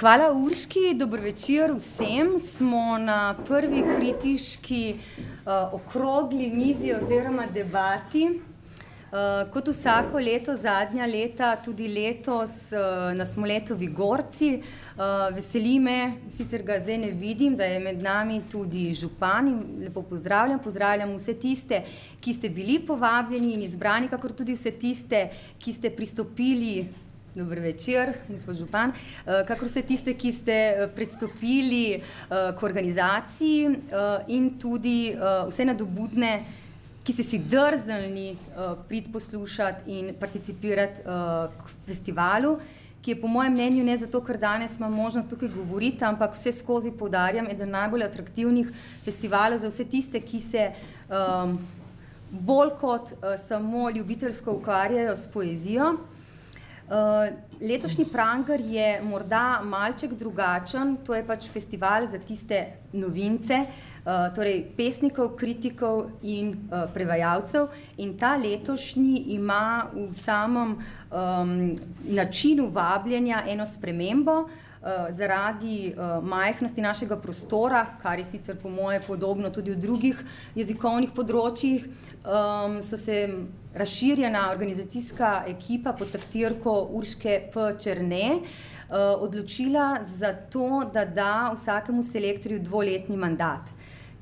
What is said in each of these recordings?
hvala Urški, dobro večer vsem. Smo na prvi kritiški uh, okrogli mizi oziroma debati. Uh, kot vsako leto, zadnja leta, tudi letos uh, na Smoletovi gorci. Uh, veseli me, sicer ga zdaj ne vidim, da je med nami tudi župan in lepo pozdravljam. Pozdravljam vse tiste, ki ste bili povabljeni in izbrani, kakor tudi vse tiste, ki ste pristopili Dobro večer, gospod Župan. Eh, kakor vse tiste, ki ste eh, pristopili eh, k organizaciji in tudi vse nadobudne, ki ste si drznili priti poslušati in participirati k festivalu, ki je po mojem mnenju ne zato, ker danes imam možnost tukaj govoriti, ampak vse skozi poudarjam, eden najbolj atraktivnih festivalov za vse tiste, ki se bolj kot samo ljubiteljsko ukvarjajo s poezijo. Uh, letošnji Pranger je morda malček drugačen, to je pač festival za tiste novince, uh, torej pesnikov, kritikov in uh, prevajalcev. In ta letošnji ima v samem um, načinu vabljenja eno spremembo. Uh, zaradi uh, majhnosti našega prostora, kar je sicer po moje podobno tudi v drugih jezikovnih področjih, so se razširjena organizacijska ekipa pod taktirko Urške P. Črne uh, odločila za to, da da vsakemu selektorju dvoletni mandat.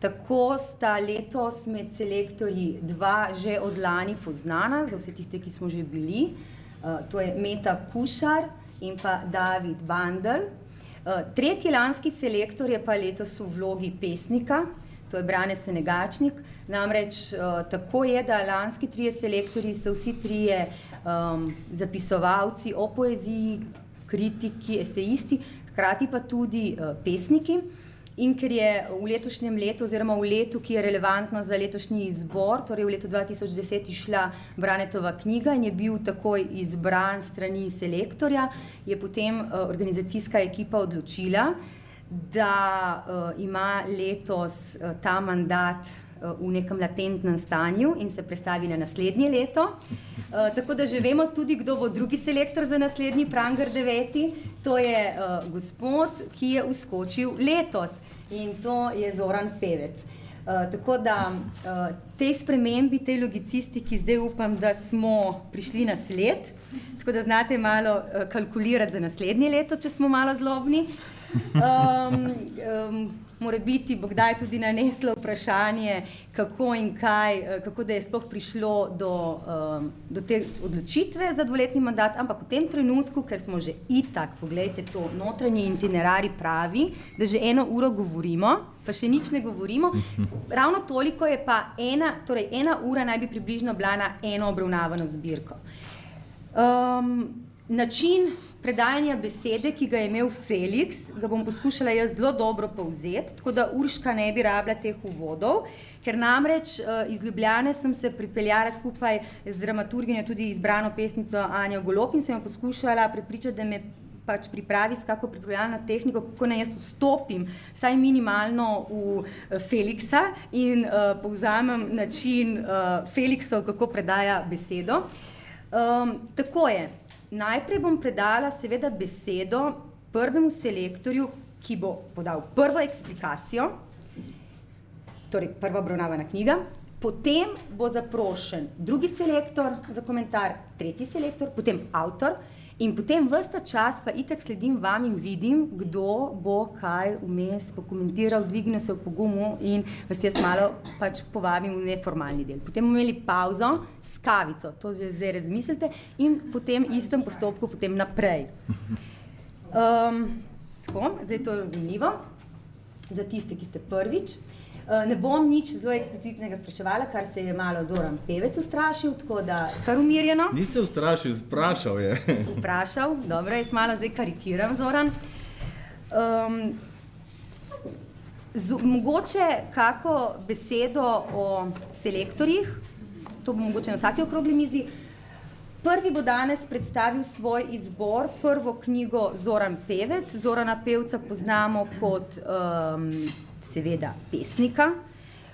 Tako sta letos med selektorji dva že od lani poznana, za vse tiste, ki smo že bili, to je Meta Kušar in pa David Bandel. Uh, tretji lanski selektor je pa letos v vlogi pesnika, to je Brane Senegačnik. Namreč uh, tako je, da lanski trije selektori so vsi trije um, zapisovalci o poeziji, kritiki, esejisti, hkrati pa tudi uh, pesniki. In ker je v letošnjem letu, oziroma v letu, ki je relevantno za letošnji izbor, torej v letu 2010, išla Branetova knjiga in je bil takoj izbran strani selektorja, je potem uh, organizacijska ekipa odločila, da uh, ima letos uh, ta mandat v nekem latentnem stanju in se predstavi na naslednje leto. Uh, tako da že vemo tudi, kdo bo drugi selektor za naslednji Pranger 9. To je uh, gospod, ki je uskočil letos in to je Zoran Pevec. Uh, tako da uh, tej spremembi, tej logicistiki, zdaj upam, da smo prišli na sled, tako da znate malo uh, kalkulirati za naslednje leto, če smo malo zlobni. Um, um, Mora biti, bo kdaj tudi naneslo vprašanje, kako in kaj, eh, kako da je sploh prišlo do, um, do te odločitve za dvoletni mandat, ampak v tem trenutku, ker smo že itak, pogledajte to, notranji itinerari pravi, da že eno uro govorimo, pa še nič ne govorimo. Ravno toliko je pa ena, torej ena ura naj bi približno bila na eno obravnavano zbirko. Um, način predajanja besede, ki ga je imel Felix, ga bom poskušala jaz zelo dobro povzeti, tako da Urška ne bi rabila teh uvodov, ker namreč uh, iz Ljubljane sem se pripeljala skupaj z dramaturginjo, tudi izbrano pesnico Anjo Golop in sem jo poskušala prepričati, da me pač pripravi s kako pripravljalno tehniko, kako naj jaz vstopim, vsaj minimalno v uh, Felixa in uh, povzamem način uh, Felixov, kako predaja besedo. Um, tako je. Najprej bom predala seveda besedo prvemu selektorju, ki bo podal prvo eksplikacijo, torej prva obravnavana knjiga, potem bo zaprošen drugi selektor za komentar, tretji selektor, potem avtor in potem vsta čas pa itek sledim vam in vidim, kdo bo kaj vmes pokomentiral, dvignil se v pogumu in vas jaz malo pač povabim v neformalni del. Potem bomo imeli pauzo s kavico, to že zdaj razmislite in potem istem postopku potem naprej. Um, tako, zdaj je to razumljivo za tiste, ki ste prvič. Eh, ne bom nič zelo eksplicitnega spraševala, kar se je malo Zoran Pevec ustrašil, tako da kar umirjeno. Nisem ustrašil, vprašal je. Vprašal, dobro, jaz malo zdaj karikiram, Zoran. Um, z, mogoče kako besedo o selektorjih, to bo mogoče na vsaki okrogli mizi. Prvi bo danes predstavil svoj izbor, prvo knjigo Zoran Pevec. Zorana Pevca poznamo kot um, seveda pesnika,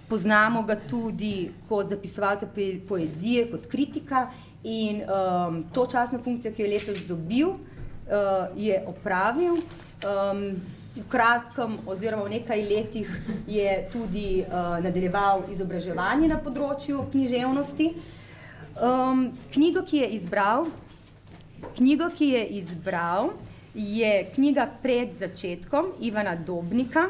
poznamo ga tudi kot zapisovalca poezije, kot kritika in um, to časno funkcijo, ki je letos dobil, uh, je opravil. Um, v kratkem, oziroma v nekaj letih, je tudi uh, nadaljeval izobraževanje na področju književnosti. Um, knjigo, ki je izbral, knjigo, ki je izbral, je knjiga Pred začetkom Ivana Dobnika.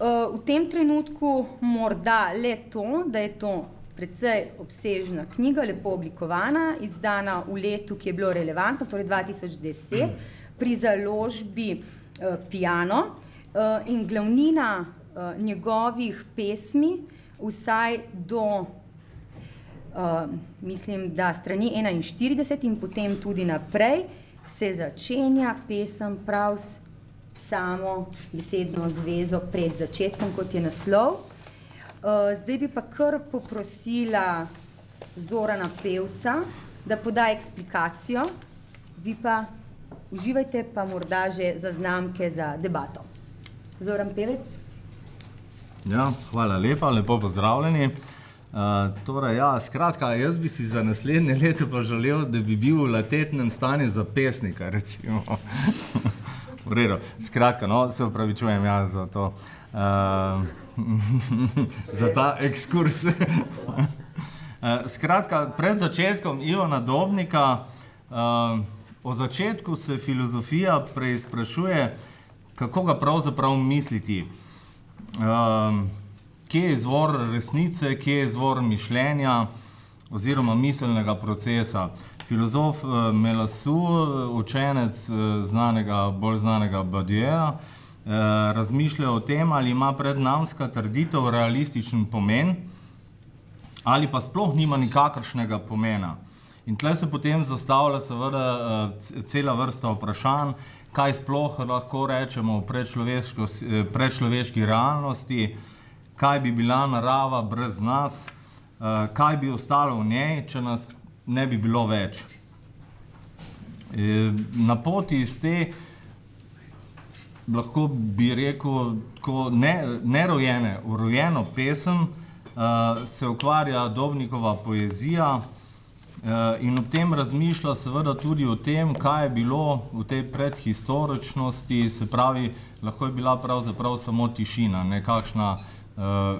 Uh, v tem trenutku morda le to, da je to precej obsežna knjiga, lepo oblikovana, izdana v letu, ki je bilo relevantno, torej 2010, pri založbi uh, Piano uh, in glavnina uh, njegovih pesmi, vsaj do, uh, mislim, da strani 41 in potem tudi naprej, se začenja pesem prav s samo besedno zvezo pred začetkom, kot je naslov. Uh, zdaj bi pa kar poprosila Zorana Pevca, da poda eksplikacijo, vi pa uživajte pa morda že zaznamke za debato. Zoran Pevec. Ja, hvala lepa, lepo pozdravljeni. Uh, torej, ja, skratka, jaz bi si za naslednje leto pa želel, da bi bil v latetnem stanju za pesnika, recimo. v redu, skratka, no, se upravičujem ja, za to. Uh, za ta ekskurs. Eh, skratka, pred začetkom Ivana Dobnika, uh, o začetku se filozofija preizprašuje, kako ga pravzaprav misliti. Uh, kje je izvor resnice, kje je izvor mišljenja oziroma miselnega procesa. Filozof uh, Melasu, učenec uh, znanega, bolj znanega Badieja, Eh, razmišljajo o tem, ali ima prednamska trditev realističen pomen, ali pa sploh nima nikakršnega pomena. In tle se potem zastavlja seveda eh, cela vrsta vprašanj, kaj sploh lahko rečemo o eh, predčloveški realnosti, kaj bi bila narava brez nas, kaj bi ostalo v njej, če nas ne bi bilo več. Na poti iz te lahko bi rekel, ko ne, nerojene, urojeno pesem, uh, se ukvarja Dobnikova poezija uh, in ob tem razmišlja seveda tudi o tem, kaj je bilo v tej predhistoričnosti, se pravi, lahko je bila pravzaprav samo tišina, nekakšna uh, uh,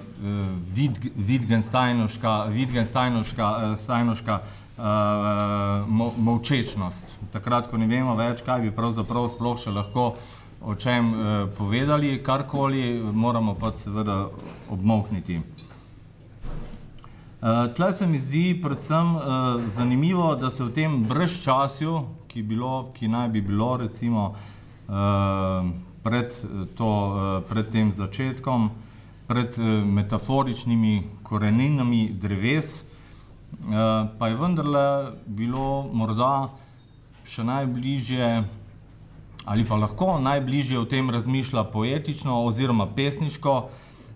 Wittgensteinoška, Wittgensteinoška, uh, uh, molčečnost. Takrat, ko ne vemo več, kaj bi pravzaprav sploh še lahko o čem uh, povedali, karkoli, moramo pa seveda obmokniti. Uh, tle se mi zdi predvsem uh, zanimivo, da se v tem brezčasju, ki, bilo, ki naj bi bilo recimo uh, pred, to, uh, pred tem začetkom, pred uh, metaforičnimi koreninami dreves, uh, pa je vendarle bilo morda še najbližje ali pa lahko najbližje v tem razmišlja poetično oziroma pesniško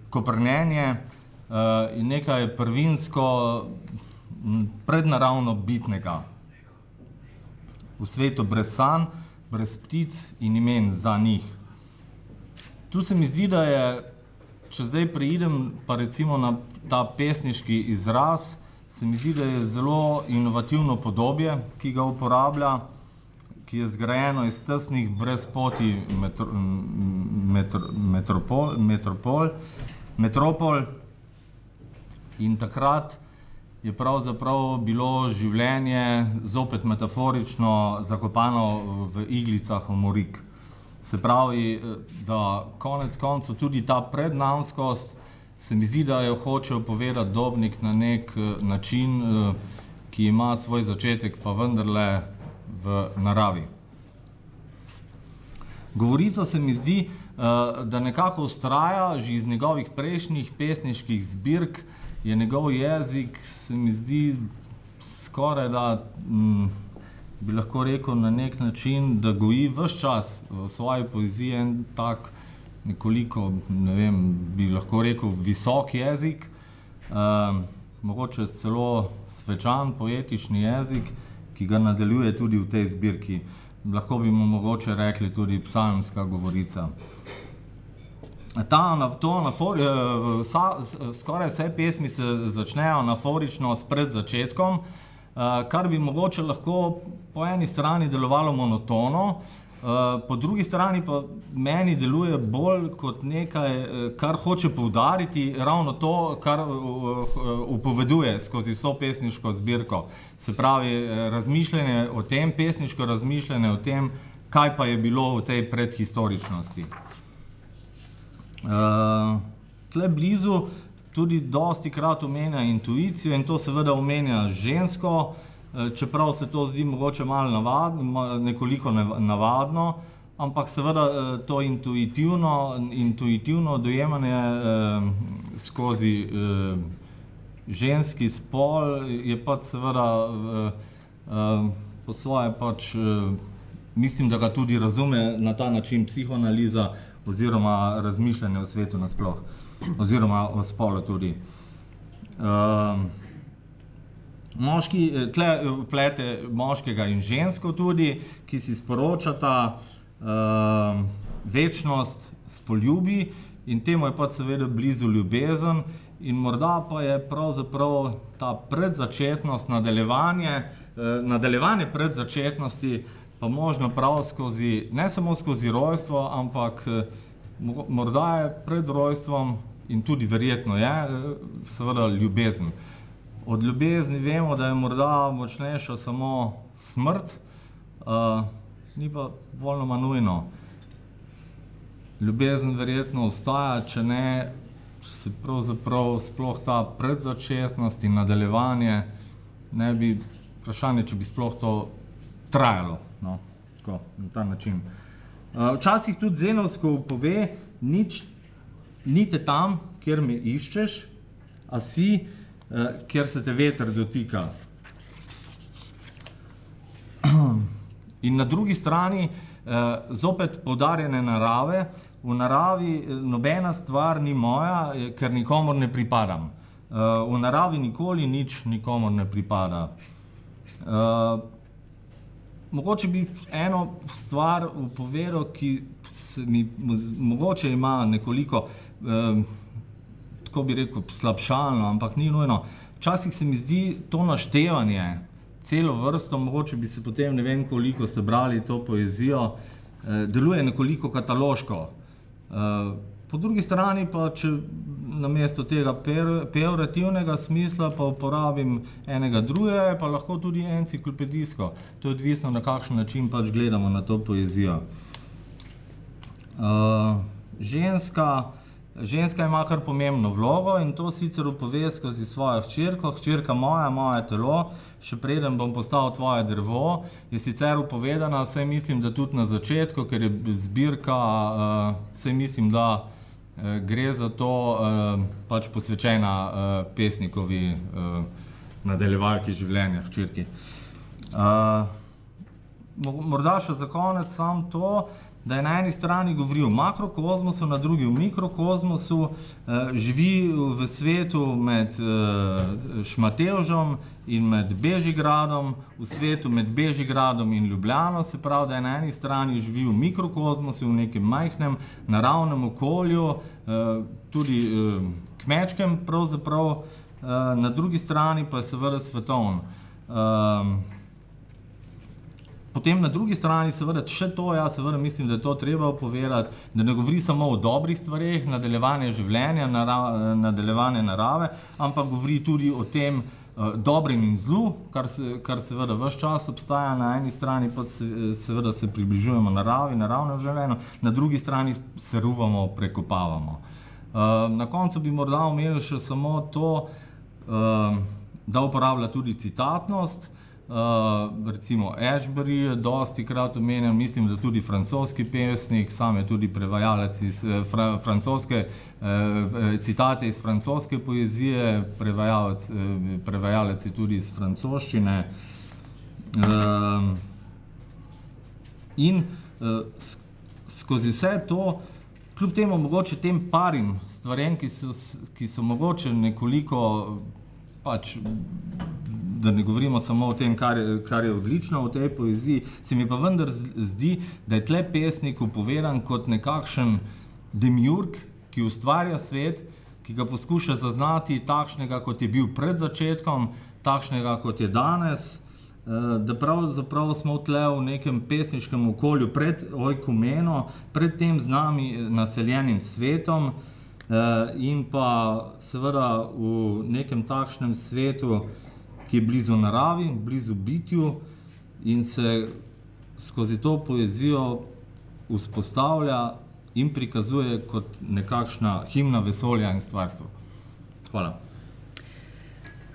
koprnenje uh, in nekaj prvinsko prednaravno bitnega. V svetu brez san, brez ptic in imen za njih. Tu se mi zdi, da je, če zdaj preidem pa recimo na ta pesniški izraz, se mi zdi, da je zelo inovativno podobje, ki ga uporablja, ki je zgrajeno iz tesnih brezpoti metro, metro, metropol, metropol, metropol. In takrat je pravzaprav bilo življenje zopet metaforično zakopano v iglicah omorik. Se pravi, da konec koncev tudi ta prednamskost se mi zdi, da jo hoče povedati dobnik na nek način, ki ima svoj začetek, pa vendarle v naravi. Govorica se mi zdi, uh, da nekako ustraja že iz njegovih prejšnjih pesniških zbirk, je njegov jezik, se mi zdi skoraj da, m, bi lahko rekel na nek način, da goji vse čas v svoji poeziji en tak nekoliko, ne vem, bi lahko rekel visok jezik, uh, mogoče celo svečan poetični jezik, ki ga nadaljuje tudi v tej zbirki. Lahko bi mu mogoče rekli tudi psalmska govorica. Ta anafor, eh, skoraj vse pesmi se začnejo anaforično s pred začetkom, eh, kar bi mogoče lahko po eni strani delovalo monotono, Uh, po drugi strani pa meni deluje bolj kot nekaj, kar hoče poudariti, ravno to, kar upoveduje skozi vso pesniško zbirko. Se pravi, razmišljanje o tem, pesniško razmišljanje o tem, kaj pa je bilo v tej predhistoričnosti. Uh, tle blizu tudi dosti krat omenja intuicijo in to seveda omenja žensko, uh, čeprav se to zdi mogoče malo navadno, nekoliko navadno, ampak seveda uh, to intuitivno, intuitivno dojemanje uh, skozi uh, ženski spol je pač seveda uh, uh, po svoje pač uh, mislim, da ga tudi razume na ta način psihoanaliza oziroma razmišljanje o svetu nasploh, oziroma o spolu tudi. Uh, moški, tle plete moškega in žensko tudi, ki si sporočata uh, večnost s poljubi in temu je pa seveda blizu ljubezen in morda pa je pravzaprav ta predzačetnost, nadaljevanje, uh, nadaljevanje predzačetnosti pa možno prav skozi, ne samo skozi rojstvo, ampak eh, morda je pred rojstvom in tudi verjetno je, eh, seveda ljubezen. Od ljubezni vemo, da je morda močnejša samo smrt, uh, ni pa voljno nujno. Ljubezen verjetno ostaja, če ne se pravzaprav sploh ta predzačetnost in nadaljevanje ne bi, vprašanje, če bi sploh to trajalo. No, tako, na ta način. Uh, včasih tudi Zenovsko pove, nič ni te tam, kjer me iščeš, a si, kjer se te veter dotika. In na drugi strani uh, zopet podarjene narave. V naravi nobena stvar ni moja, ker nikomor ne pripadam. Uh, v naravi nikoli nič nikomor ne pripada. Uh, mogoče bi eno stvar povedal, ki mi mogoče ima nekoliko, eh, tako bi rekel, slabšalno, ampak ni nujno. Včasih se mi zdi to naštevanje, celo vrsto, mogoče bi se potem ne vem koliko ste brali to poezijo, eh, deluje nekoliko kataloško. Eh, po drugi strani pa, če namesto tega pejorativnega smisla pa uporabim enega drugega, pa lahko tudi enciklopedijsko. To je odvisno, na kakšen način pač gledamo na to poezijo. Uh, ženska, ženska ima kar pomembno vlogo in to sicer upove skozi svojo hčerko, hčerka moja, moje telo, še preden bom postal tvoje drevo, je sicer upovedana, vse mislim, da tudi na začetku, ker je zbirka, uh, vse mislim, da Eh, gre za to uh, pač posvečena uh, pesnikovi uh, nadaljevalki življenja, hčerki. Uh, morda še za konec sam to, da je na eni strani govori o makrokozmosu, na drugi o mikrokozmosu, uh, živi v svetu med uh, Šmatevžom in med Bežigradom, v svetu med Bežigradom in Ljubljano, se pravi, da je na eni strani živi v mikrokozmosu, v nekem majhnem naravnem okolju, eh, tudi eh, kmečkem pravzaprav, eh, na drugi strani pa je seveda svetovn. Potem na drugi strani, seveda, še to, jaz seveda mislim, da je to treba povedati, da ne govori samo o dobrih stvareh, nadaljevanje življenja, nara, nadaljevanje narave, ampak govori tudi o tem, uh, dobrim in zlu, kar, se, kar seveda vse čas obstaja, na eni strani pa se, seveda se približujemo naravi, naravnemu življenju, na drugi strani se ruvamo, prekopavamo. Uh, na koncu bi morda omenil še samo to, uh, da uporablja tudi citatnost. Uh, recimo Ashbury, dosti krat omenjam, mislim, da tudi francoski pesnik, sam je tudi prevajalec iz eh, fra, francoske, eh, citate iz francoske poezije, prevajalec, eh, prevajalec je tudi iz francoščine. Uh, in uh, skozi vse to, kljub temu mogoče tem parim stvarem, ki so, ki so mogoče nekoliko pač da ne govorimo samo o tem, kar je, kar je odlično v tej poeziji, se mi pa vendar zdi, da je tle pesnik upovedan kot nekakšen demiurg, ki ustvarja svet, ki ga poskuša zaznati takšnega, kot je bil pred začetkom, takšnega, kot je danes. da pravzaprav smo tle v nekem pesniškem okolju pred Ojkumeno, pred tem z nami naseljenim svetom in pa seveda v nekem takšnem svetu, ki je blizu naravi, blizu bitju in se skozi to poezijo vzpostavlja in prikazuje kot nekakšna himna vesolja in stvarstva. Hvala.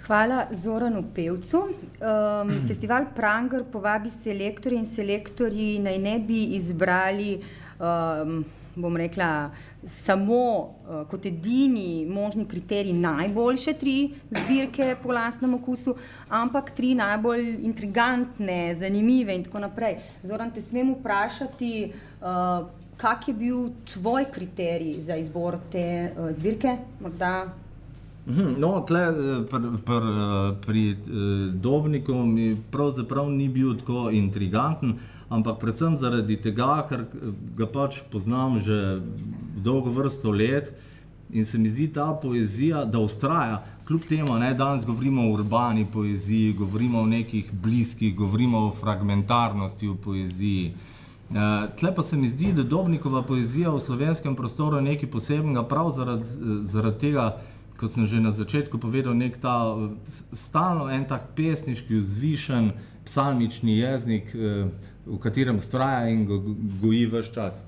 Hvala Zoranu Pevcu. Um, festival Pranger povabi selektorje in selektorji naj ne bi izbrali, um, bom rekla, samo uh, kot edini možni kriterij najboljše tri zbirke po lastnem okusu, ampak tri najbolj intrigantne, zanimive in tako naprej. Zoran, te smem vprašati, uh, kak je bil tvoj kriterij za izbor te uh, zbirke? Morda no, tle, eh, pr, pr, eh, pri eh, Dobniku mi pravzaprav ni bil tako intriganten, ampak predvsem zaradi tega, ker ga pač poznam že dolgo vrsto let in se mi zdi ta poezija, da ustraja. Kljub temu, da danes govorimo o urbani poeziji, govorimo o nekih bliskih, govorimo o fragmentarnosti v poeziji. Tle pa se mi zdi, da Dobnikova poezija v slovenskem prostoru je nekaj posebnega, prav zaradi, zaradi tega, kot sem že na začetku povedal, nek ta stalno en tak pesniški, vzvišen, psalmični jezik, eh, v katerem straja in go, goji vse čas.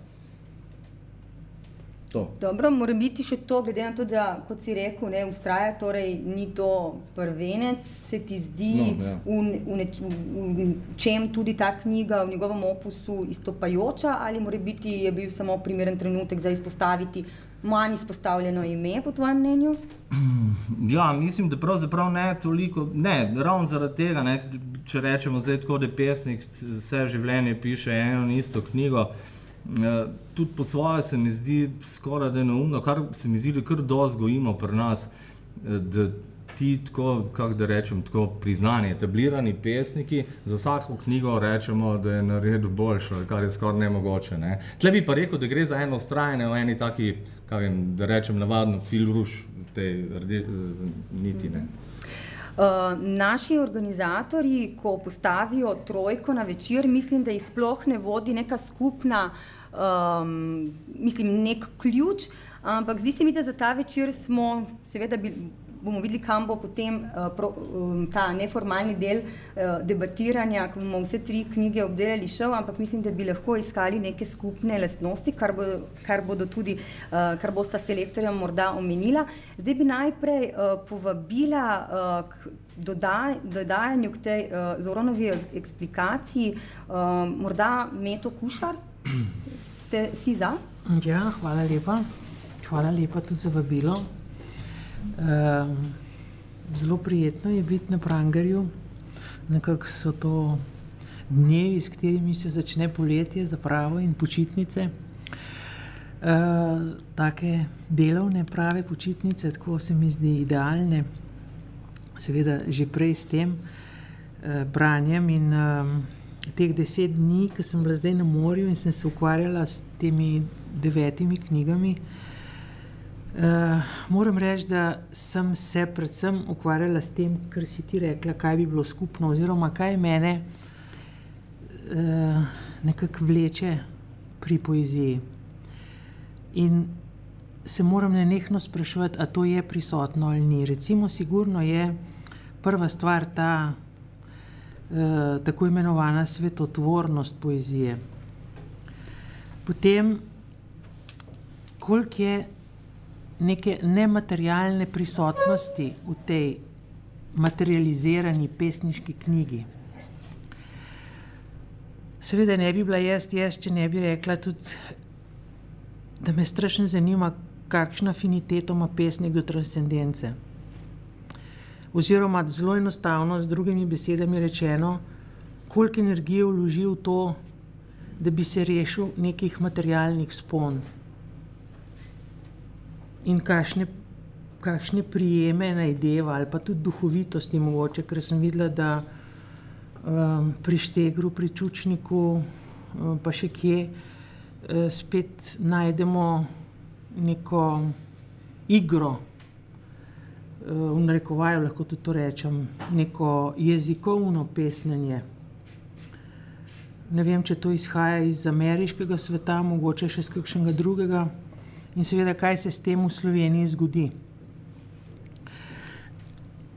To. Dobro, mora biti še to, glede na to, da, kot si rekel, ne ustraja, torej ni to prvenec, se ti zdi, no, ja. v, v, neč, v, v čem tudi ta knjiga v njegovem opusu izstopajoča, ali mora biti, je bil samo primeren trenutek za izpostaviti manj izpostavljeno ime, po tvojem mnenju? Ja, mislim, da pravzaprav ne toliko, ne, ravno zaradi tega, ne, če rečemo zdaj tako, da pesnik vse življenje piše eno in isto knjigo. Uh, tudi po svoje se mi zdi skoraj da je neumno, kar se mi zdi, da kar dosti gojimo pri nas, uh, da ti tako, kako da rečem, tako priznani, etablirani pesniki za vsako knjigo rečemo, da je naredil boljšo, kar je skoraj nemogoče. Ne. Tle bi pa rekel, da gre za eno ustrajanje v eni taki vem, da rečem, navadno filruš te rde, eh, niti ne. Uh, naši organizatori, ko postavijo trojko na večer, mislim, da jih sploh ne vodi neka skupna, um, mislim, nek ključ, ampak zdi se mi, da za ta večer smo, seveda, bili bomo videli, kam bo potem uh, pro, um, ta neformalni del uh, debatiranja, ko bomo vse tri knjige obdelali, šel, ampak mislim, da bi lahko iskali neke skupne lastnosti, kar, bo, kar bodo tudi, uh, kar bosta selektorja morda omenila. Zdaj bi najprej uh, povabila uh, k dodaj, dodajanju k tej uh, Zoronovi eksplikaciji, uh, morda Meto Kušar, ste si za? Ja, hvala lepa. Hvala lepa tudi za vabilo. Um, zelo prijetno je biti na Prangerju. Nekako so to dnevi, s katerimi se začne poletje, zapravo in počitnice. Uh, take delovne, prave počitnice, tako se mi zdi idealne, seveda že prej s tem uh, branjem. In um, teh deset dni, ki sem bila zdaj na morju in sem se ukvarjala s temi devetimi knjigami, uh, Uh, moram reči, da sem se predvsem ukvarjala s tem, kar si ti rekla, kaj bi bilo skupno, oziroma kaj mene uh, nekako vleče pri poeziji. In se moram ne nekno sprašovati, ali to je prisotno ali ni. Recimo, sigurno je prva stvar ta uh, tako imenovana svetotvornost poezije. Potem, koliko je neke nematerialne prisotnosti v tej materializirani pesniški knjigi. Seveda ne bi bila jaz, jaz, če ne bi rekla tudi, da me strašno zanima, kakšna afiniteta ima pesnik do transcendence. Oziroma, zelo enostavno, z drugimi besedami rečeno, koliko energije vloži v to, da bi se rešil nekih materialnih spon in kakšne, kakšne prijeme najdeva, ali pa tudi duhovitosti, mogoče, ker sem videla, da um, pri Štegru, pri Čučniku, um, pa še kje, um, spet najdemo neko igro v narekovaju lahko tudi to rečem, neko jezikovno pesnjenje. Ne vem, če to izhaja iz ameriškega sveta, mogoče še iz kakšnega drugega in seveda, kaj se s tem v Sloveniji zgodi.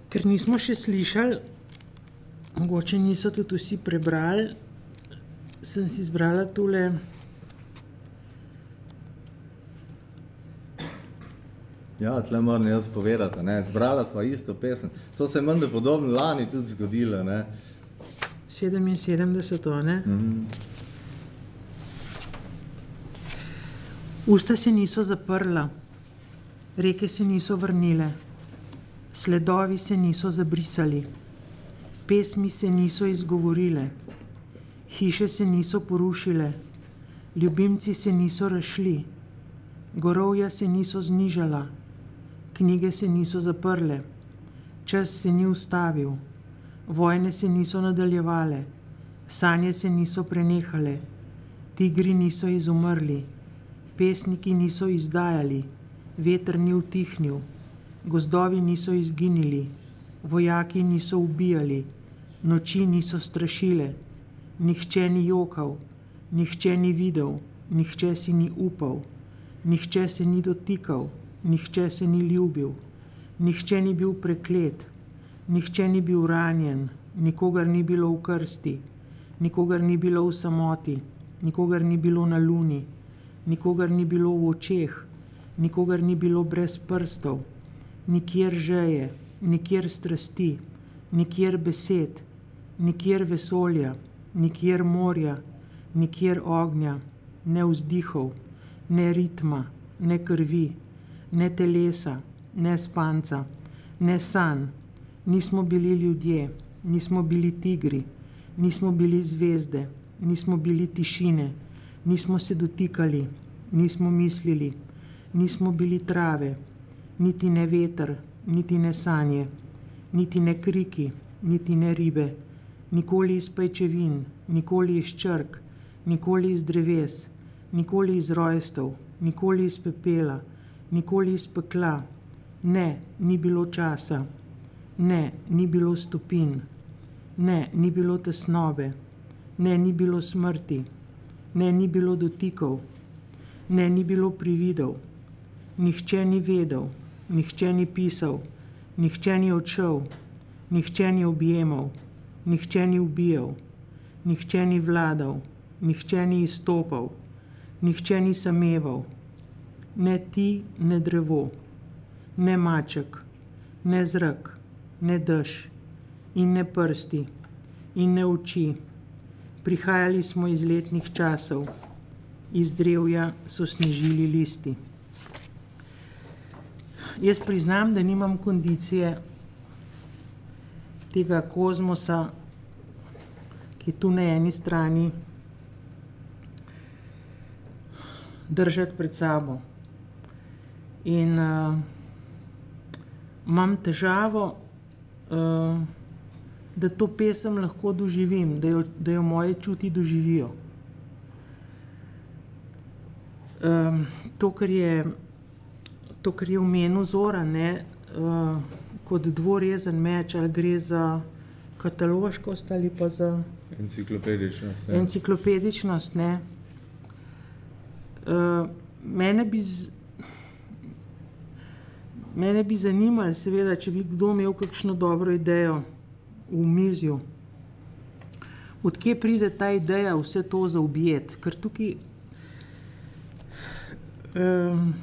Ker nismo še slišali, mogoče niso tudi vsi prebrali, sem si izbrala tole Ja, tle moram jaz povedati, ne, zbrala sva isto pesem. To se je menda podobno lani tudi zgodilo, ne. 77, ne? Usta se niso zaprla, reke se niso vrnile, sledovi se niso zabrisali, pesmi se niso izgovorile, hiše se niso porušile, ljubimci se niso razšli, gorovja se niso znižala, knjige se niso zaprle, čas se ni ustavil, vojne se niso nadaljevale, sanje se niso prenehale, tigri niso izumrli, pesniki niso izdajali, veter ni utihnil, gozdovi niso izginili, vojaki niso ubijali, noči niso strašile, nihče ni jokal, nihče ni videl, nihče si ni upal, nihče se ni dotikal, nihče se ni ljubil, nihče ni bil preklet, nihče ni bil ranjen, nikogar ni bilo v krsti, nikogar ni bilo v samoti, nikogar ni bilo na luni, nikogar ni bilo v očeh, nikogar ni bilo brez prstov, nikjer žeje, nikjer strasti, nikjer besed, nikjer vesolja, nikjer morja, nikjer ognja, ne vzdihov, ne ritma, ne krvi, ne telesa, ne spanca, ne sanj. Nismo bili ljudje, nismo bili tigri, nismo bili zvezde, nismo bili tišine, nismo se dotikali, nismo mislili, nismo bili trave, niti ne veter, niti ne sanje, niti ne kriki, niti ne ribe, nikoli iz pajčevin, nikoli iz črk, nikoli iz dreves, nikoli iz rojstev, nikoli iz pepela, nikoli iz pekla. Ne, ni bilo časa, ne, ni bilo stopin, ne, ni bilo tesnobe, ne, ni bilo smrti, ne, ni bilo dotikov, ne, ni bilo prividov, nihče ni vedel, nihče ni pisal, nihče ni odšel, nihče ni objemal, nihče ni ubijal, nihče ni vladal, nihče ni izstopal, nihče ni sameval, ne ti, ne drevo, ne maček, ne zrak, ne dež. In ne prsti. In ne oči. Prihajali smo iz letnih časov, iz drevja so snežili listi. Jaz priznam, da nimam kondicije tega kozmosa, ki je tu na eni strani, držati pred sabo. In uh, imam težavo, uh, da to pesem lahko doživim, da jo, da jo moje čuti doživijo. Um, to, kar je, to, kar je v menu zora, ne, uh, kot dvorezen meč, ali gre za kataloškost ali pa za Enciklopedičnost. Ja. enciklopedičnost. Ne. Uh, mene, bi z, mene bi zanimalo, seveda, če bi kdo imel kakšno dobro idejo v mizju, odkje pride ta ideja vse to zaobjeti. Ker tukaj um,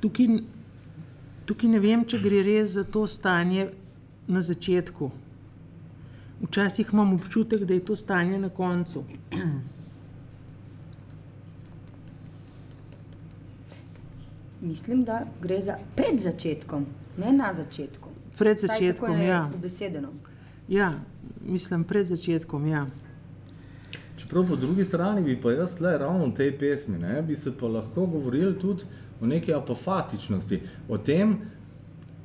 tukaj, tukaj ne vem, če gre res za to stanje na začetku. Včasih imam občutek, da je to stanje na koncu. Mislim, da gre za pred začetkom, ne na začetku. Pred začetkom, je ja. Ubesedeno. Ja, mislim, pred začetkom, ja. Čeprav po drugi strani bi pa jaz le ravno v tej pesmi, ne, bi se pa lahko govorili tudi o neki apofatičnosti, o tem,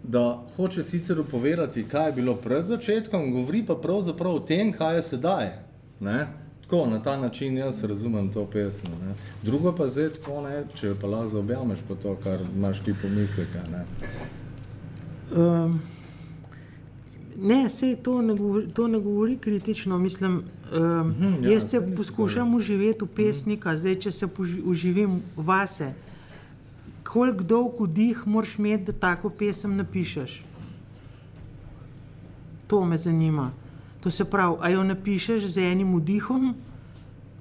da hoče sicer povedati, kaj je bilo pred začetkom, govori pa pravzaprav o tem, kaj je sedaj. Ne. tako na ta način jaz razumem to pesem. Ne. Drugo pa zdaj tako, ne, če pa lahko objameš po to, kar imaš ti pomisleke. Ne. Um, ne, sej to ne govori, to ne govori kritično. Mislim, um, Mhm, ja, jaz se saj nisem poskušam uživeti v pesnika, zdaj če se uživim vase. Koliko dolg vdih moraš imeti, da tako pesem napišeš? To me zanima. To se pravi, a jo napišeš z enim vdihom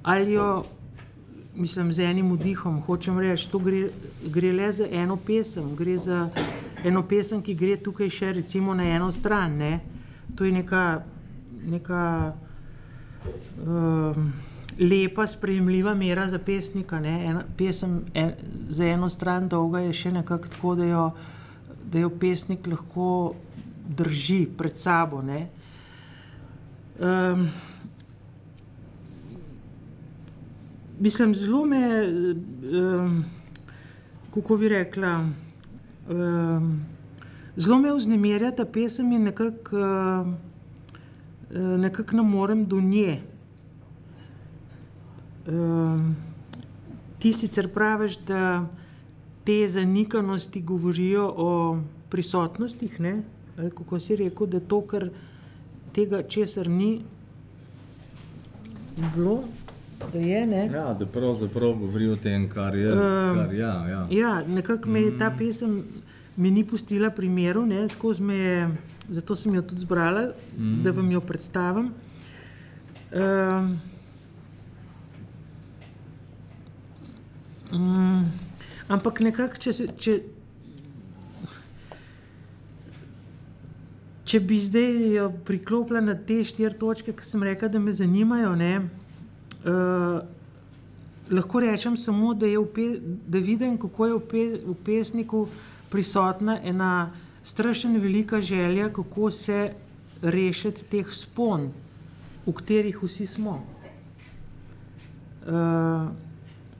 ali jo, mislim, z enim vdihom. Hočem reči, to gre, gre le za eno pesem, gre za eno pesem, ki gre tukaj še recimo na eno stran. Ne? To je neka, neka um, lepa, sprejemljiva mera za pesnika. Ne? Ena, pesem en, za eno stran dolga je še nekako tako, da jo, da jo pesnik lahko drži pred sabo. Ne? Um, mislim, zelo me, um, kako bi rekla, zelo me vznemirja ta pesem in nekako uh, nekak ne morem do nje. Um, ti sicer praviš, da te zanikanosti govorijo o prisotnostih, ne? Ali kako si rekel, da to, kar tega česar ni bilo, da je. Ne? Ja, da pravzaprav govori o tem, kar je. Um, kar, ja, ja. Ja, nekako me je ta pesem mi ni pustila primerov, ne, skozi me je, zato sem jo tudi zbrala, mm. da vam jo predstavim. Um, um, ampak nekako, če, se- če, če bi zdaj jo priklopila na te štiri točke, ki sem rekla, da me zanimajo, ne, uh, lahko rečem samo, da, pe, da vidim, kako je v, pe, v pesniku prisotna ena strašno velika želja, kako se rešiti teh spon, v katerih vsi smo. Uh,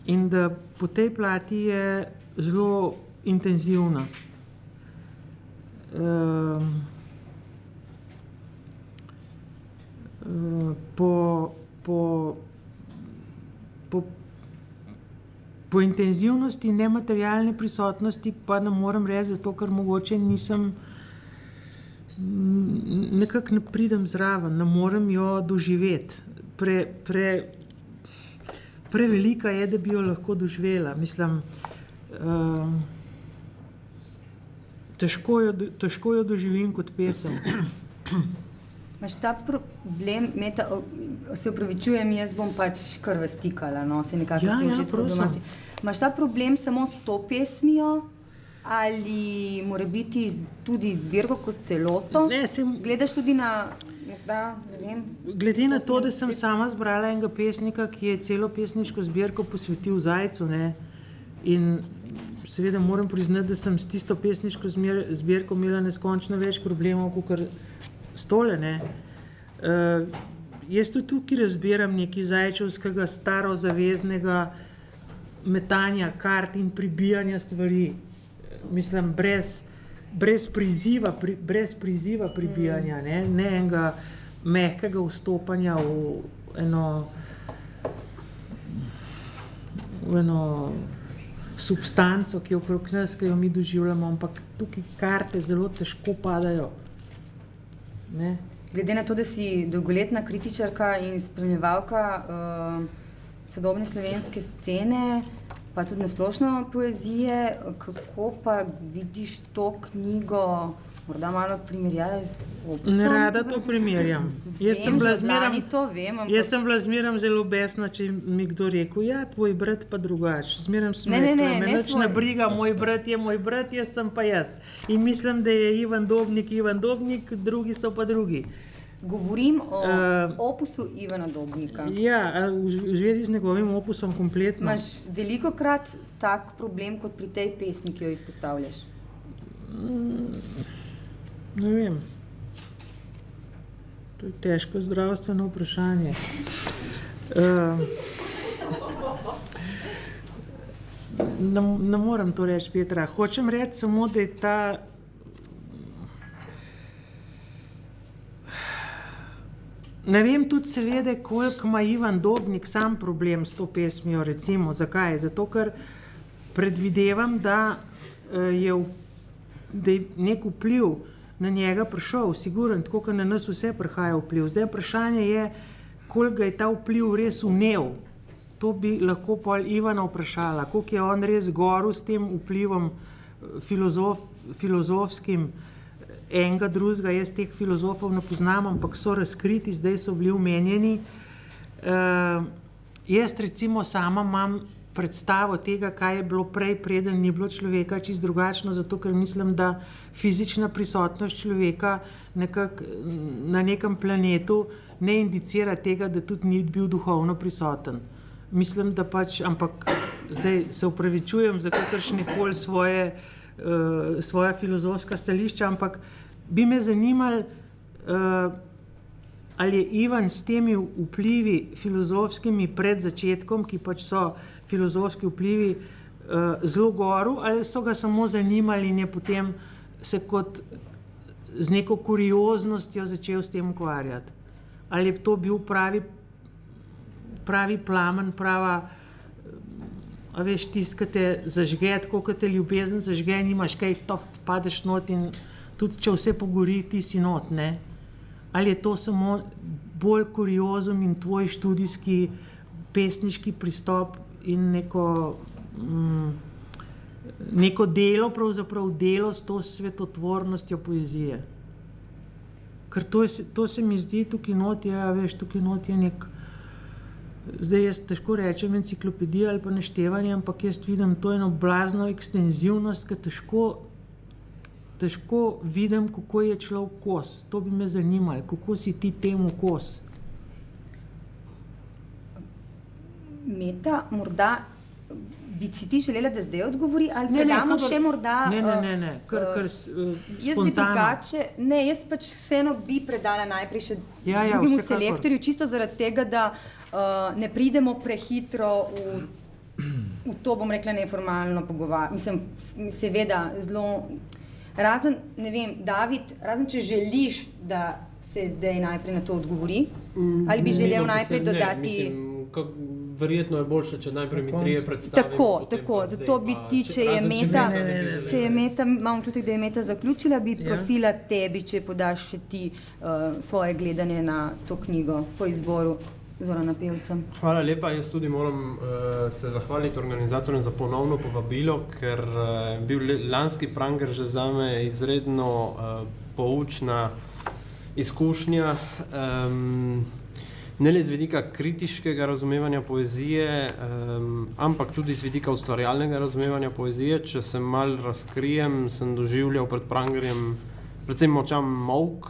in da po tej plati je zelo intenzivna. Uh, uh, po, po, po intenzivnosti nematerialne prisotnosti pa ne morem reči, zato ker mogoče nisem, nekako ne pridem zraven, ne morem jo doživeti. Pre, pre, prevelika je, da bi jo lahko doživela. Mislim, um, težko, jo, težko jo doživim kot pesem. Imaš ta problem, meta, se upravičujem, jaz bom pač kar vestikala, no, se nekako Ja, smo ja, že tako domači. Imaš ta problem samo s to pesmijo ali mora biti z, tudi zbirko kot celoto? Ne, sem- Gledaš tudi na, da, vem, Glede na to, da sem sama zbrala enega pesnika, ki je celo pesniško zbirko posvetil Zajcu, ne, in seveda moram priznati, da sem s tisto pesniško zbirko imela neskončno več problemov kot stole. Ne. Uh, jaz tudi tukaj razbiram nekaj zajčevskega, starozaveznega metanja kart in pribijanja stvari. Mislim, brez, brez priziva, pri, brez priziva pribijanja, ne, ne enega mehkega vstopanja v eno, v eno substanco, ki je okrog nas, ki jo mi doživljamo, ampak tukaj karte zelo težko padajo. Ne. glede na to, da si dolgoletna kritičarka in spremljevalka uh, sodobne slovenske scene, pa tudi nasplošno poezije, kako pa vidiš to knjigo, morda malo primerjave z opusom? Ne rada to primerjam. Jaz sem Vem, bila lani zmeraj. to vem, ampak Jaz sem bila zmeraj zelo besna, če mi kdo rekel, ja, tvoj brat pa drugače. Zmeraj sem Ne, rekla, ne, me ne nič ne briga, moj brat je moj brat, jaz sem pa jaz. In mislim, da je Ivan Dobnik, Ivan Dobnik, drugi so pa drugi. govorim o Eh, opusu Ivana Dobnika. Ja, v zvezi z njegovim opusom kompletno. Imaš veliko krat tak problem kot pri tej pesmi, ki jo izpostavljaš. Ne vem. To je težko zdravstveno vprašanje. Uh, ne, ne morem to reči, Petra. Hočem reči samo, da je ta. ne vem tudi, seveda, koliko ima Ivan Dobnik sam problem s to pesmijo. Recimo, zakaj? Zato, ker predvidevam, da, uh, je, v, da je nek vpliv na njega prišel, siguren, tako kot na nas vse prihaja vpliv. Zdaj vprašanje je, koliko je ta vpliv res unev. To bi lahko pol Ivana vprašala, koliko je on res goru s tem vplivom filozof, filozofskim enega drugega, jaz teh filozofov ne poznam, ampak so razkriti, zdaj so bili umenjeni. Uh, jaz, recimo, sama imam predstavo tega, kaj je bilo prej, preden ni bilo človeka, čist drugačno, zato ker mislim, da fizična prisotnost človeka nekak, na nekem planetu ne indicira tega, da tudi ni bil duhovno prisoten. Mislim, da pač, ampak zdaj se upravičujem za kakršne koli svoje, uh, svoje filozofska stališča, ampak bi me zanimalo, uh, ali je Ivan s temi vplivi filozofskimi pred začetkom, ki pač so filozofski vplivi, uh, zelo goru, ali so ga samo zanimali in je potem se kot z neko kurioznostjo začel s tem ukvarjati. Ali je to bil pravi, pravi plamen, prava. A veš, tiskate zažget, kot te ljubezen zažge, nimaš kaj, to padeš not in tudi če vse pogori, ti si not. Ne? Ali je to samo bolj kuriozum in tvoj študijski, pesniški pristop in neko, mm, neko delo, pravzaprav delo s to svetotvornostjo poezije. Ker to, je, to se mi zdi tukaj not, je, veš, tukaj not je nek. Zdaj jaz težko rečem enciklopedija ali pa neštevanje, ampak jaz vidim to eno blazno ekstenzivnost, ki težko težko vidim, kako je človek kos. To bi me zanimalo, kako si ti temu kos. Meta, morda bi si ti želela, da zdaj odgovori, ali ne, ne, kakor, še morda. Ne, ne, ne, ne. Kar, kar, uh, jaz bi drugače, ne, jaz pač vseeno bi predala najprej še ja, ja, drugemu selektorju, čisto zaradi tega, da uh, ne pridemo prehitro v, v to, bom rekla, neformalno pogovarjanje. Mislim, seveda, zelo. Razen, ne vem, David, razen če želiš, da se zdaj najprej na to odgovori, ali bi želel najprej ne, dodati. Mislim, verjetno je boljše, če najprej mi trije predstavimo. Tako, tako. Zato bi ti, če je meta, če je meta, imam občutek, da je meta zaključila, bi ja. prosila tebi, če podaš še ti uh, svoje gledanje na to knjigo po izboru. Zorana Pevca. Hvala lepa. Jaz tudi moram uh, se zahvaliti organizatorjem za ponovno povabilo, ker je uh, bil lanski pranger že za me izredno uh, poučna izkušnja. Um, Ne le z vidika kritiškega razumevanja poezije, um, ampak tudi z vidika ustvarjalnega razumevanja poezije. Če se mal razkrijem, sem doživljal pred Prangerjem predvsem močan mok,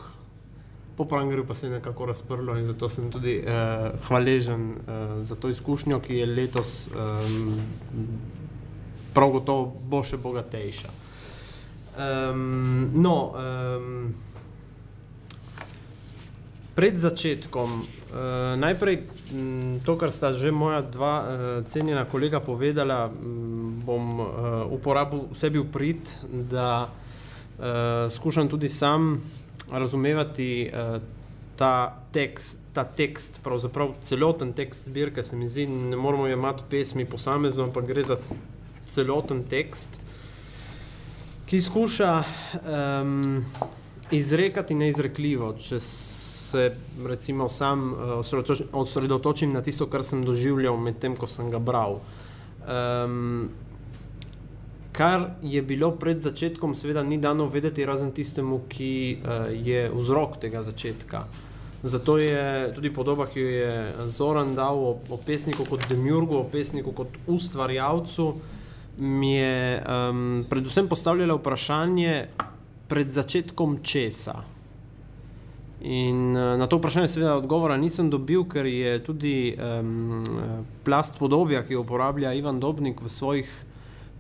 po Prangerju pa se je nekako razprlo in zato sem tudi uh, hvaležen uh, za to izkušnjo, ki je letos um, prav gotovo bo še bogatejša. Um, no, um, pred začetkom, uh, najprej m, to, kar sta že moja dva uh, cenjena kolega povedala, m, bom uh, uporabil sebi v prid, da uh, skušam tudi sam razumevati uh, ta tekst, ta tekst, pravzaprav celoten tekst zbirke, se mi zdi, ne moramo imeti pesmi posamezno, ampak gre za celoten tekst, ki skuša um, izrekati neizrekljivo. Če se recimo sam uh, osredotočim na tisto, kar sem doživljal med tem, ko sem ga bral. Um, kar je bilo pred začetkom, seveda ni dano vedeti, razen tistemu, ki uh, je vzrok tega začetka. Zato je tudi podoba, ki jo je Zoran dal o, o pesniku kot Demurgu, o pesniku kot ustvarjalcu, mi je um, predvsem postavljala vprašanje pred začetkom česa. In uh, na to vprašanje, seveda, odgovora nisem dobil, ker je tudi um, plast podobja, ki jo uporablja Ivan Dobnik v svojih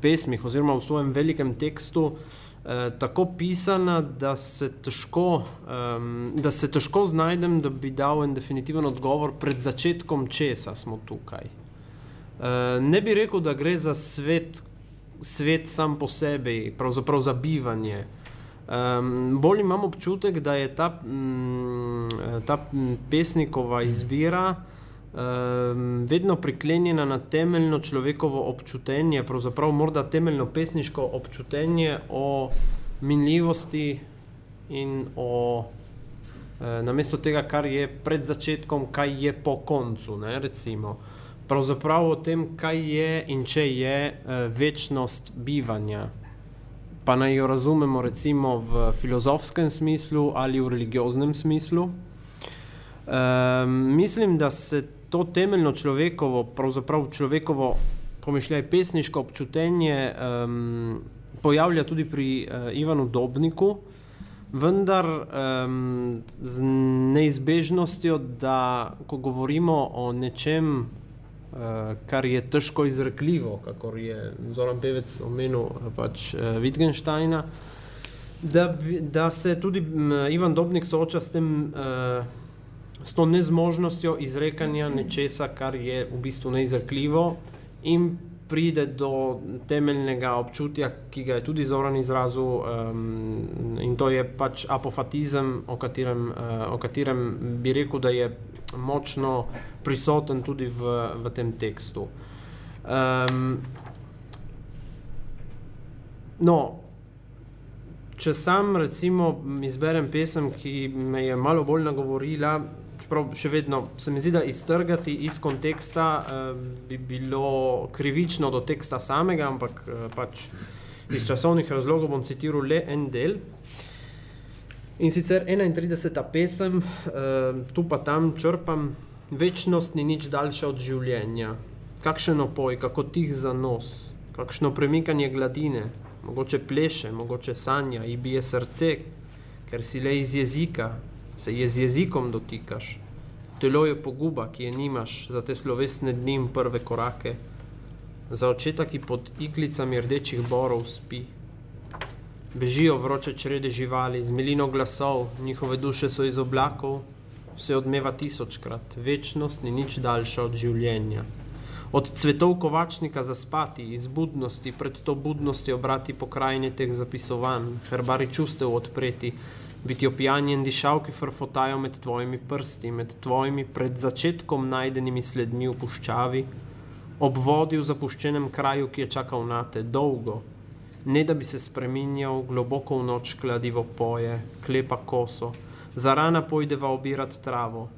pesmih oziroma v svojem velikem tekstu eh, tako pisana, da se, težko, um, da se težko znajdem, da bi dal en definitiven odgovor pred začetkom, česa smo tukaj. Eh, ne bi rekel, da gre za svet, svet sam po sebi, pravzaprav za bivanje. Um, bolj imam občutek, da je ta, m, ta pesnikova izbira um, vedno priklenjena na temeljno človekovo občutenje, pravzaprav morda temeljno pesniško občutenje o minljivosti in o e, namesto tega, kar je pred začetkom, kaj je po koncu. Ne. Pravzaprav o tem, kaj je in če je e, večnost bivanja pa naj jo razumemo recimo v filozofskem smislu ali v religioznem smislu. Um, mislim, da se to temeljno človekovo, pravzaprav človekovo pomišljaj pesniško občutenje um, pojavlja tudi pri uh, Ivanu Dobniku, vendar um, z neizbežnostjo, da ko govorimo o nečem, kar je težko izrekljivo, kako je Zoran Pevec omenil eh, pač uh, Wittgensteina, da, da se tudi um, Ivan Dobnik sooča s, tem, s to nezmožnostjo izrekanja nečesa, kar je v bistvu neizrekljivo in pride do temeljnega občutja, ki ga je tudi Zoran izrazil, um, in to je pač apofatizem, o katerem, uh, o katerem bi rekel, da je močno prisoten tudi v, v tem tekstu. Um, no, če sam recimo izberem pesem, ki me je malo bolj nagovorila, čeprav še vedno se mi zdi, da iztrgati iz konteksta uh, bi bilo krivično do teksta samega, ampak uh, pač iz časovnih razlogov bom citiral le en del. In sicer 31. pesem, uh, tu pa tam črpam, večnost ni nič daljša od življenja. Kakšen opoj, kako tih za nos, kakšno premikanje gladine, mogoče pleše, mogoče sanja, in bije srce, ker si le iz jezika, se je z jezikom dotikaš. Telo je poguba, ki je nimaš za te slovesne dni in prve korake, za očeta, ki pod iglicami rdečih borov spi. Bežijo vroče črede živali, z milino glasov, njihove duše so iz oblakov, vse odmeva tisočkrat, večnost ni nič daljša od življenja. Od cvetov kovačnika zaspati, iz budnosti, pred to budnosti obrati pokrajine teh zapisovanj, herbari čustev odpreti, biti opijanjen dišavki frfotajo med tvojimi prsti, med tvojimi pred začetkom najdenimi sledmi v puščavi, ob vodi v zapuščenem kraju, ki je čakal na te dolgo, ne da bi se spreminjal, globoko v noč kladivo poje, klepa koso, za rana pojdeva obirat travo.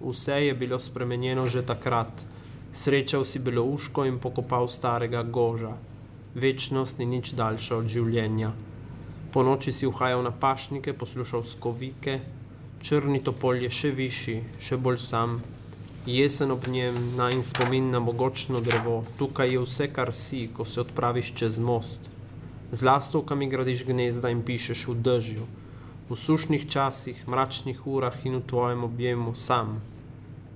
Vse je bilo spremenjeno že takrat, srečal si bilo uško in pokopal starega goža. Večnost ni nič daljša od življenja. Po noči si uhajal na pašnike, poslušal skovike, črni topol je še višji, še bolj sam. Jesen ob njem, naj spomin na mogočno drevo, tukaj je vse, kar si, ko se odpraviš čez most z lastovkami gradiš gnezda in pišeš v dežju, v sušnih časih, mračnih urah in v tvojem objemu sam,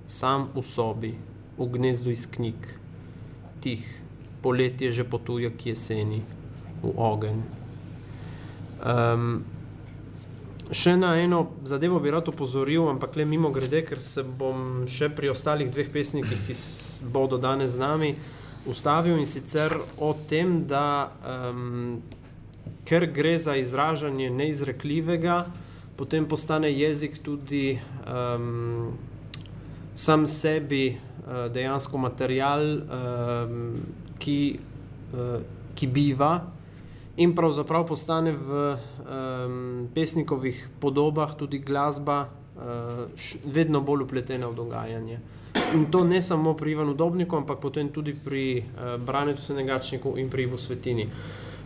sam v sobi, v gnezdu iz knjig, tih, poletje že potuje k jeseni, v ogenj. Um, še na eno zadevo bi rad opozoril, ampak le mimo grede, ker se bom še pri ostalih dveh pesnikih, ki bodo danes z nami, ustavil in sicer o tem, da um, ker gre za izražanje neizrekljivega, potem postane jezik tudi um, sam sebi uh, dejansko material, um, ki, uh, ki biva in pravzaprav postane v um, pesnikovih podobah tudi glasba uh, š, vedno bolj upletena v dogajanje. In to ne samo pri Ivanu Dobniku, ampak potem tudi pri uh, Branetu Senegačniku in pri Ivo Svetini.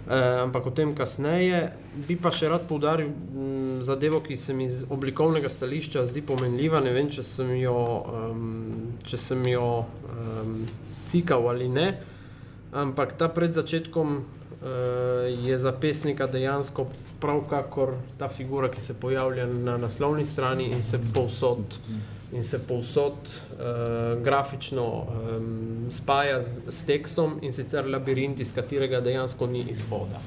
Uh, ampak o tem kasneje bi pa še rad poudaril m, zadevo, ki se mi iz oblikovnega stališča zdi pomenljiva. Ne vem, če sem jo, um, če sem jo um, cikal ali ne, ampak ta pred začetkom uh, je za pesnika dejansko pravkar ta figura, ki se pojavlja na naslovni strani in se povsod. Mm -hmm in se povsod uh, grafično um, spaja z, s tekstom in sicer labirint, iz katerega dejansko ni izhoda.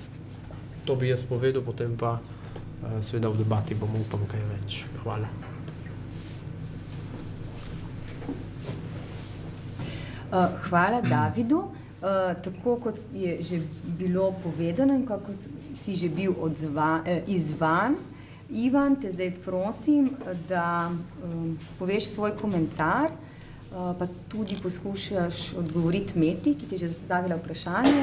To bi jaz povedal, potem pa uh, seveda v debati bomo upam kaj več. Hvala. Uh, hvala Davidu. Uh, tako kot je že bilo povedano in kako si že bil odzva, eh, izvan, Ivan, te zdaj prosim, da um, poveš svoj komentar, uh, pa tudi poskušaš odgovoriti Meti, ki ti je že zastavila vprašanje.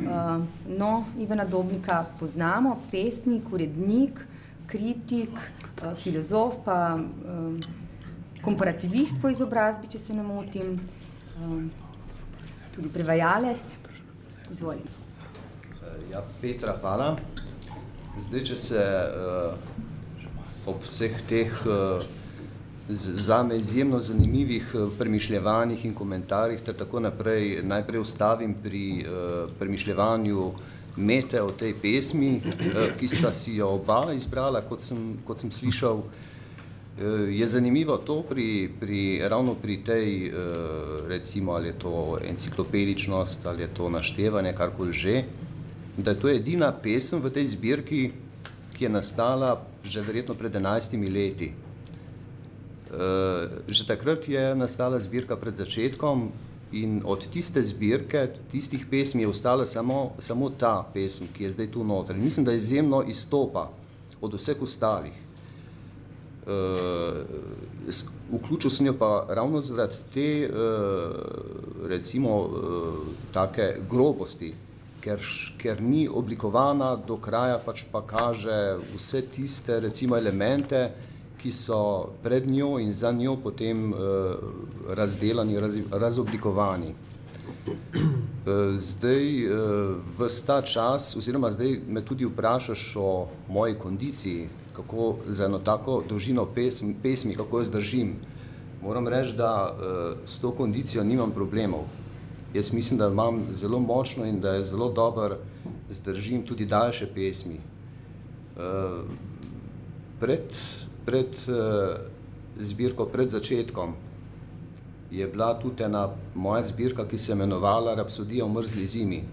Uh, no, Ivana Dobnika poznamo, pesnik, urednik, kritik, uh, filozof, pa um, komparativist po izobrazbi, če se ne motim. Um, tudi prevajalec. Izvolite. Ja, Petra, hvala. Zdaj, če se uh, ob vseh teh uh, zame izjemno zanimivih uh, premišljevanjih in komentarjih ter tako naprej najprej ustavim pri uh, premišljevanju mete o tej pesmi, uh, ki sta si jo oba izbrala, kot sem, kot sem slišal, Eh, je zanimivo to pri, pri, ravno pri tej, eh, recimo, ali je to enciklopedičnost, ali je to naštevanje, karkoli že, da je to edina pesem v tej zbirki, ki je nastala že verjetno pred 11 leti. Eh, že takrat je nastala zbirka pred začetkom in od tiste zbirke, tistih pesmi je ostala samo, samo ta pesem, ki je zdaj tu noter. Mislim, da izjemno izstopa od vseh ostalih. Uh, vključil sem jo pa ravno zaradi te, uh, recimo, uh, take grobosti, ker, ker ni oblikovana do kraja, pač pa kaže vse tiste, recimo, elemente, ki so pred njo in za njo potem uh, razdelani, raz, razoblikovani. Uh, zdaj, uh, v sta čas, oziroma zdaj me tudi vprašaš o moji kondiciji, kako za eno tako dolžino pesmi, pesmi kako jo zdržim. Moram reči, da uh, s to kondicijo nimam problemov. Jaz mislim, da imam zelo močno in da je zelo dober zdržim tudi daljše pesmi. Uh, pred pred uh, zbirko, pred začetkom je bila tudi ena moja zbirka, ki se je imenovala Rapsodija o mrzli zimi.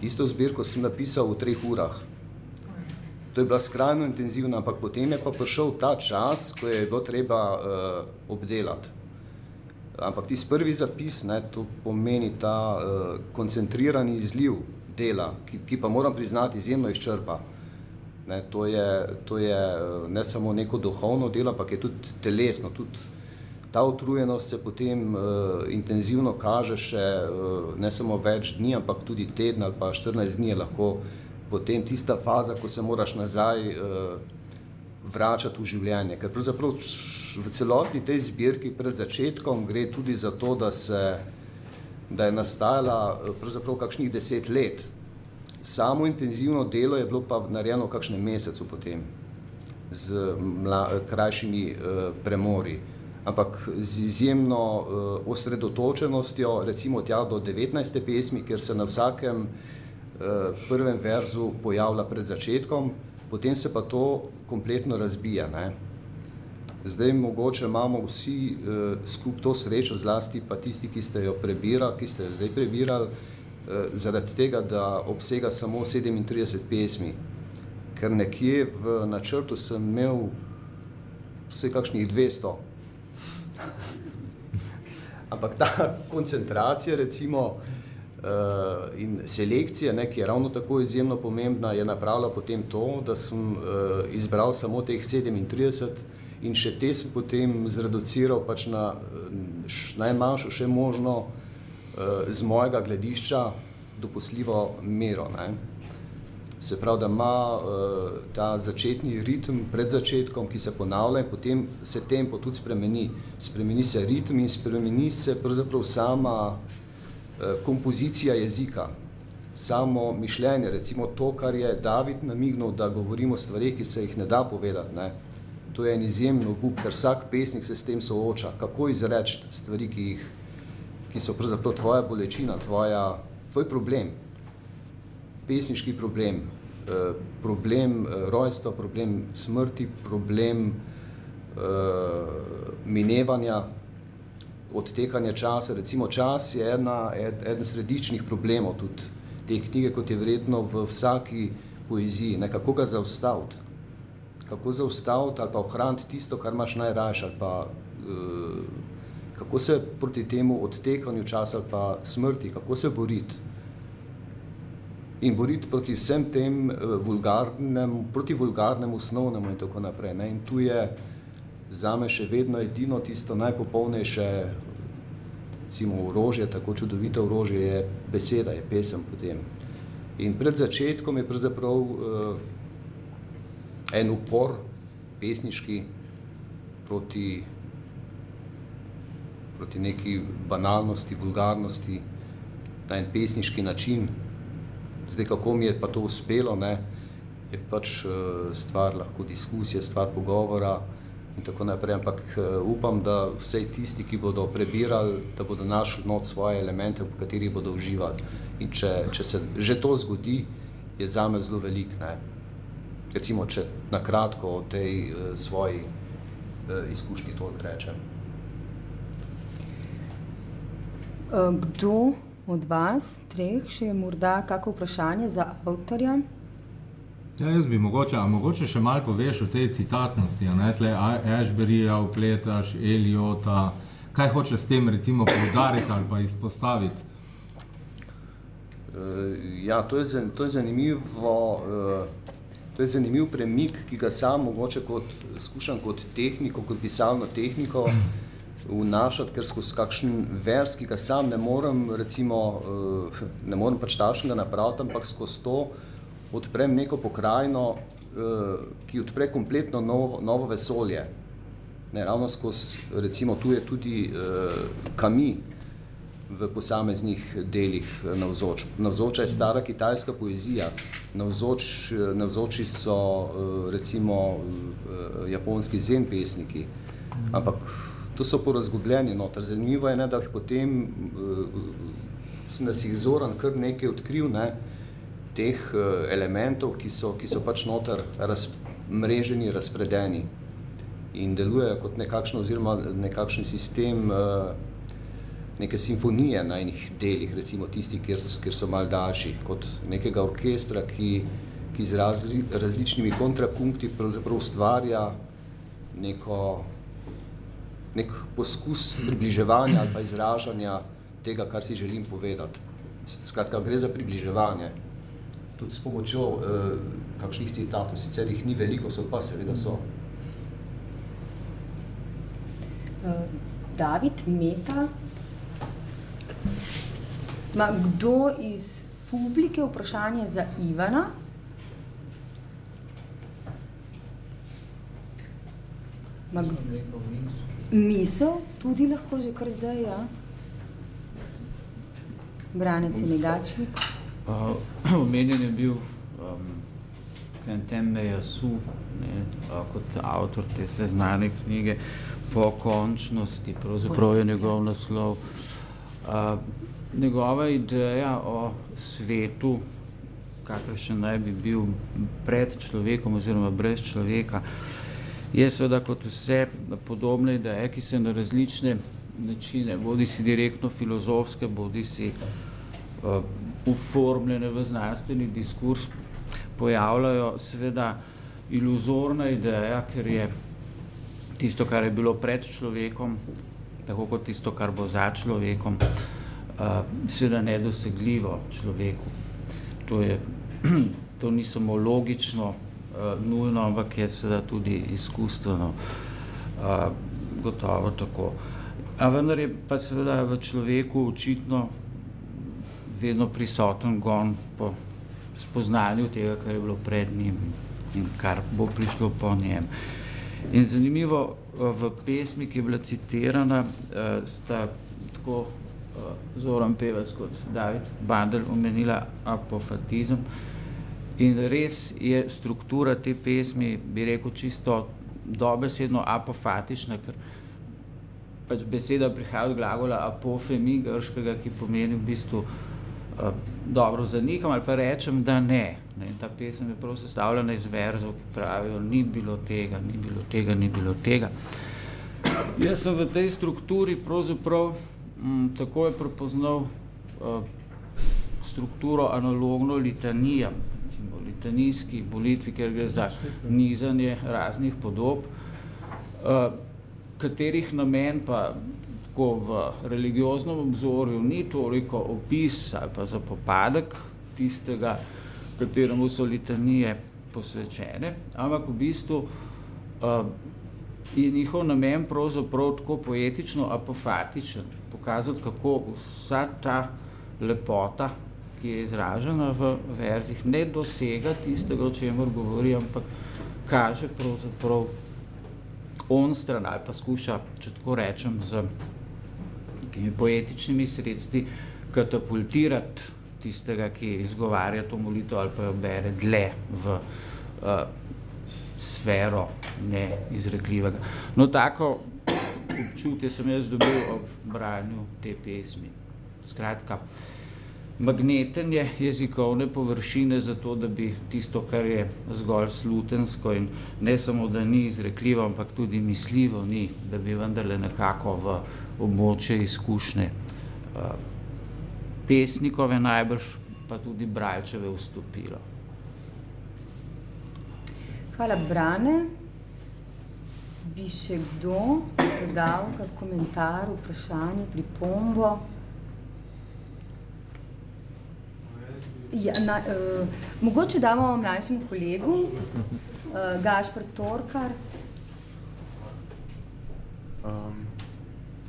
Tisto zbirko sem napisal v treh urah. To je bila skrajno intenzivna, ampak potem je pa prišel ta čas, ko je bilo treba uh, obdelati. Ampak tisti prvi zapis, ne, to pomeni ta uh, koncentrirani izliv dela, ki, ki pa moram priznati izjemno izčrpa. Ne, to, je, to je ne samo neko duhovno delo, ampak je tudi telesno. Tudi ta utrujenost se potem uh, intenzivno kaže še uh, ne samo več dni, ampak tudi teden ali pa 14 dni je lahko potem tista faza, ko se moraš nazaj uh, vračati v življenje. Ker pravzaprav v celotni tej zbirki pred začetkom gre tudi za to, da, se, da je nastajala eh, pravzaprav kakšnih deset let. Samo intenzivno delo je bilo pa narejeno v kakšnem mesecu potem z mla, krajšimi uh, premori. Ampak z izjemno uh, osredotočenostjo, recimo tja do 19. pesmi, ker se na vsakem Eh, prvem verzu pojavlja pred začetkom, potem se pa to kompletno razbija. Ne. Zdaj mogoče imamo vsi uh, skup to srečo, zlasti pa tisti, ki ste jo prebirali, ki ste jo zdaj prebirali, uh, zaradi tega, da obsega samo 37 pesmi. Ker nekje v načrtu sem imel vse kakšnih 200. Ampak ta koncentracija, recimo, Uh, in selekcija, ne, ki je ravno tako izjemno pomembna, je napravila potem to, da sem uh, izbral samo teh 37 in še te sem potem zreduciral pač na š, najmanjšo še možno uh, z mojega gledišča doposljivo mero. Ne. Se pravi, da ima uh, ta začetni ritem pred začetkom, ki se ponavlja in potem se tempo tudi spremeni. Spremeni se ritem in spremeni se pravzaprav sama Eh, kompozicija jezika, samo mišljenje, recimo to, kar je David namignil, da govorimo o stvarih, ki se jih ne da povedati, ne? to je en izjemno obup, ker vsak pesnik se s tem sooča, kako izreči stvari, ki, jih, ki so pravzaprav tvoja bolečina, tvoja, tvoj problem, pesniški problem, eh, problem eh, rojstva, problem smrti, problem minevanja, odtekanje časa. Recimo čas je ena, ed, eden središčnih problemov tudi te knjige, kot je vredno v vsaki poeziji. Ne, kako ga zaustaviti? Kako zaustaviti ali pa ohraniti tisto, kar imaš najrajš ali pa uh, kako se proti temu odtekanju časa ali pa smrti, kako se boriti. In boriti proti vsem tem eh, vulgarnem, proti vulgarnemu osnovnemu in tako naprej. Ne? In tu je za me še vedno edino tisto najpopolnejše, recimo orožje, tako čudovito orožje je beseda, je pesem potem. In pred začetkom je pravzaprav uh, en upor pesniški proti, proti neki banalnosti, vulgarnosti, na en pesniški način. Zdaj, kako mi je pa to uspelo, ne, je pač uh, stvar lahko diskusije, stvar pogovora in tako naprej, ampak uh, upam, da vse tisti, ki bodo prebirali, da bodo našli not svoje elemente, v katerih bodo uživali. In če, če se že to zgodi, je za me zelo velik. Ne. Recimo, če na kratko o tej uh, svoji uh, izkušnji toliko rečem. Kdo od vas, treh, še je morda kakšno vprašanje za avtorja? Ja, jaz bi mogoče, a mogoče še malo poveš o tej citatnosti, ne, tle Ashburyja upletaš, Eliota, kaj hočeš s tem recimo poudariti ali pa izpostaviti? Uh, ja, to je, to je zanimivo, uh, to je zanimiv premik, ki ga sam mogoče kot, skušam kot tehniko, kot pisalno tehniko vnašati, ker skozi kakšen vers, ki ga sam ne morem, recimo, uh, ne morem pač takšnega napraviti, ampak skozi to odprem neko pokrajino, uh, ki odpre kompletno novo, novo vesolje. Ne, ravno skozi, recimo, tu je tudi uh, kami v posameznih delih navzoč. Navzoča je stara kitajska poezija, navzoč, navzoči so uh, recimo uh, japonski zen pesniki, ampak to so porazgubljeni noter. Zanimivo je, ne, da jih potem, uh, da si jih Zoran kar nekaj odkril, ne, teh uh, elementov, ki so, ki so pač noter razmreženi, razpredeni in delujejo kot nekakšno oziroma nekakšen sistem uh, neke simfonije na enih delih, recimo tisti, kjer, kjer so mal daljši, kot nekega orkestra, ki, ki z razli, različnimi kontrapunkti pravzaprav ustvarja neko nek poskus približevanja ali pa izražanja tega, kar si želim povedati. Skratka, gre za približevanje. Tudi s pomočjo eh, kakšnih citatov, sicer jih ni veliko, so pa seveda so. Uh, David Meta, Ma kdo iz publike vprašanje za Ivana? Ma misel, tudi lahko že kar zdaj, ja. Brane si negačnik. Uh, omenjen je bil um, Tembe Jasu, ne, kot avtor te seznane knjige, po končnosti, pravzaprav je njegov naslov. Uh, njegova ideja o svetu, kakršen naj bi bil pred človekom oziroma brez človeka, je seveda kot vse podobne ideje, ki se na različne načine, bodi si direktno filozofske, bodi si uformljene v znanstveni diskurs, pojavljajo seveda iluzorna ideja, ker je tisto, kar je bilo pred človekom, tako kot tisto, kar bo za človekom, uh, seveda nedosegljivo človeku. To, je, to ni samo logično, uh, nujno, ampak je seveda tudi izkustveno, uh, gotovo tako. A vendar je pa seveda v človeku očitno vedno prisoten gon po spoznanju tega, kar je bilo pred njim in kar bo prišlo po njem. In zanimivo, v pesmi, ki je bila citirana, sta tako Zoran Pevec kot David Bandel omenila apofatizem. In res je struktura te pesmi, bi rekel, čisto dobesedno apofatična, ker pač beseda prihaja od glagola apofemi grškega, ki pomeni v bistvu uh, dobro zanikam ali pa rečem, da ne. ne. Ta pesem je prav sestavljena iz verzov, ki pravijo, ni bilo tega, ni bilo tega, ni bilo tega. Jaz sem v tej strukturi pravzaprav Mm, tako je prepoznal uh, strukturo analogno litanija, recimo litanijski molitvi, ker gre za nizanje raznih podob, uh, katerih namen pa tako v religioznem obzorju ni toliko opis ali pa zapopadek tistega, kateremu so litanije posvečene, ampak v bistvu uh, je njihov namen pravzaprav tako poetično apofatičen, pokazati, kako vsa ta lepota, ki je izražena v verzih, ne dosega tistega, o čemer govori, ampak kaže pravzaprav on stran ali pa skuša, če tako rečem, z nekimi poetičnimi sredstvi katapultirati tistega, ki izgovarja to molitev ali pa jo bere dle v uh, sfero neizrekljivega. No, tako občutje sem jaz dobil ob branju te pesmi. Skratka, magnetenje jezikovne površine za to, da bi tisto, kar je zgolj slutensko in ne samo, da ni izrekljivo, ampak tudi misljivo ni, da bi vendarle nekako v območje izkušnje uh, pesnikove najbrž pa tudi bralčeve vstopilo. Hvala, Brane. Bi še kdo dodal kak komentar, vprašanje, pripombo? Ja, na, uh, mogoče damo mlajšemu kolegu, uh, Gašpr Torkar. Um,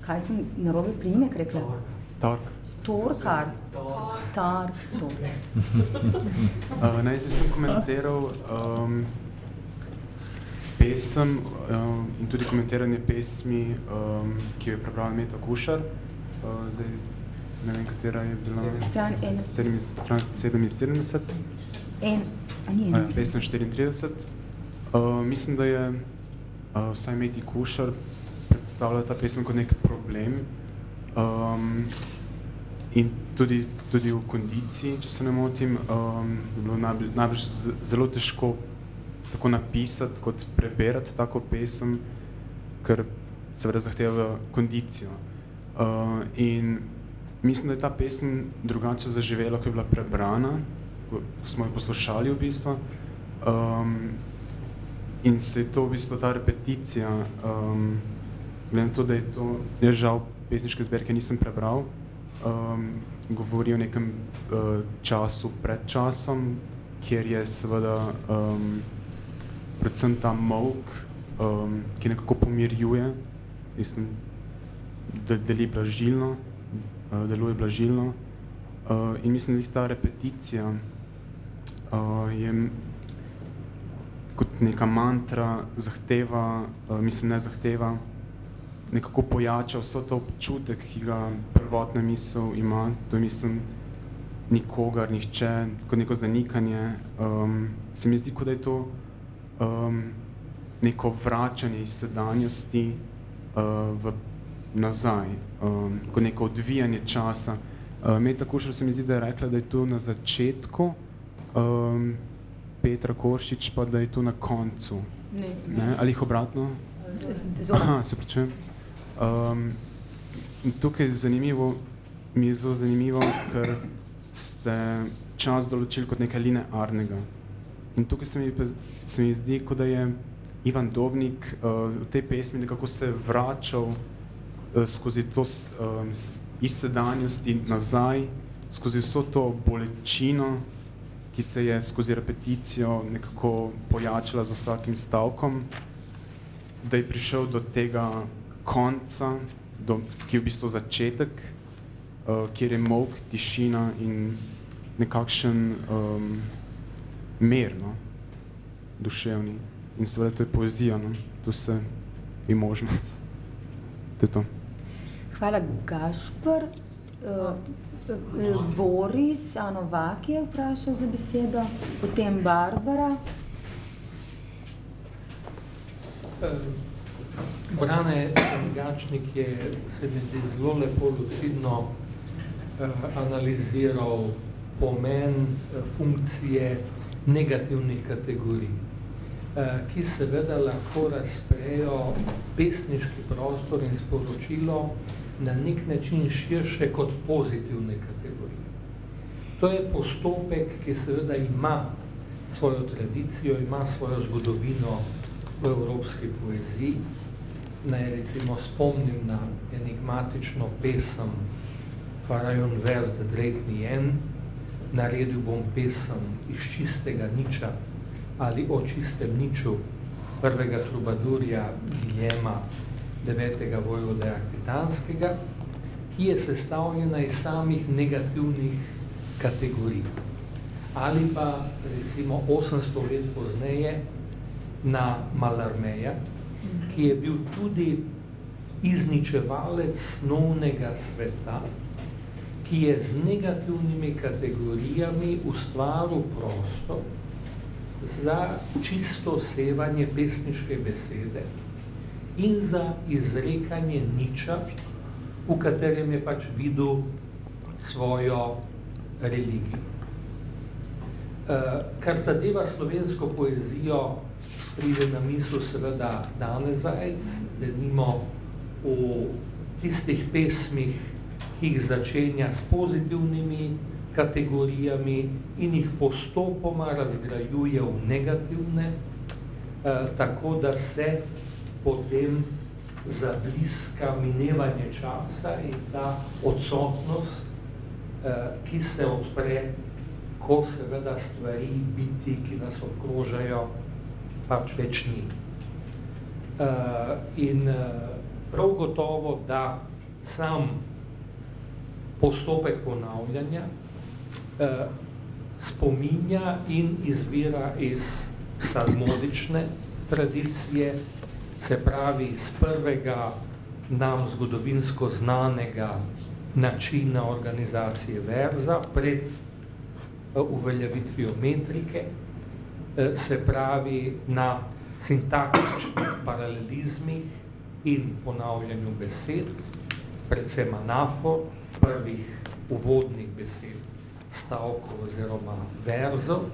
Kaj sem narobe primek rekla? Tork. Torkar. Tar. Tork. uh, naj zdaj sem komentiral um, pesem um, in tudi komentiranje pesmi, um, ki jo je prebral Meta Kušar. Uh, zdaj, ne vem, katera je bila. Stran 1. Stran 77. En. A ni en. Pesem 34. Uh, mislim, da je uh, vsaj Meti Kušar predstavlja ta pesem kot nek problem. Um, in tudi, tudi v kondiciji, če se ne motim, um, je bilo najbrž zelo težko tako napisati kot preberati tako pesem, ker seveda zahteva kondicijo. Uh, in mislim, da je ta pesem drugače zaživela, ko je bila prebrana, ko smo jo poslušali v bistvu. Um, in se je to v bistvu ta repeticija, um, glede na to, da je to, jaz žal pesniške zberke nisem prebral, um, govori o nekem uh, času pred časom, kjer je seveda um, predvsem ta mok, um, ki nekako pomirjuje, mislim, da deli blažilno, uh, deluje blažilno. Uh, in mislim, da ta repeticija uh, je kot neka mantra zahteva, uh, mislim, ne zahteva, nekako pojača vso to občutek, ki ga prvotna misel ima, to mislim nikogar, nihče, kot neko zanikanje. Um, se mi zdi, kot da je to um, neko vračanje iz sedanjosti uh, v nazaj, um, kot neko odvijanje časa. Uh, Meta Kušar se mi zdi, da je rekla, da je to na začetku, um, Petra Koršič pa, da je to na koncu. Ne. ne? Ali jih obratno? Zora. Aha, se pričujem. Um, tukaj je zanimivo, mi je zelo zanimivo, ker ste čas določili kot nekaj linearnega. In tukaj se mi, se mi zdi, kot da je Ivan Dobnik uh, v tej pesmi nekako se vračal uh, skozi to um, iz sedanjosti nazaj, skozi vso to bolečino, ki se je skozi repeticijo nekako pojačala z vsakim stavkom, da je prišel do tega konca, do, ki je v bistvu začetek, uh, kjer je mok, tišina in nekakšen um, mer, no? duševni. In seveda to je poezija, no? to se je možno. To je to. Hvala, Gašpr. Uh, Boris Anovak je vprašal za besedo, potem Barbara. Brane Gačnik je se mi zdi zelo lepo lucidno uh, analiziral pomen uh, funkcije negativnih kategorij, uh, ki seveda lahko razprejo pesniški prostor in sporočilo na nek način širše kot pozitivne kategorije. To je postopek, ki seveda ima svojo tradicijo, ima svojo zgodovino v evropski poeziji naj recimo spomnim na enigmatično pesem Farajon vers de Dretni en, naredil bom pesem iz čistega niča ali o čistem niču prvega trubadurja Giljema devetega vojvode Akvitanskega, ki je sestavljena iz samih negativnih kategorij. Ali pa recimo 800 let pozneje na Malarmeja, ki je bil tudi izničevalec snovnega sveta, ki je z negativnimi kategorijami ustvaril prostor za čisto sevanje pesniške besede in za izrekanje niča, v katerem je pač videl svojo religijo. Kar zadeva slovensko poezijo, pride na misel seveda Dane Zajec, da nimo v tistih pesmih, ki jih začenja s pozitivnimi kategorijami in jih postopoma razgrajuje v negativne, tako da se potem zabliska minevanje časa in ta odsotnost, ki se odpre, ko seveda stvari, biti, ki nas obkrožajo, pač več ni. In prav gotovo, da sam postopek ponavljanja spominja in izvira iz salmodične tradicije, se pravi iz prvega nam zgodovinsko znanega načina organizacije verza pred uveljavitvijo metrike, se pravi na sintaktičnih paralelizmih in ponavljanju besed, predvsem anafor, prvih uvodnih besed, stavkov oziroma verzov.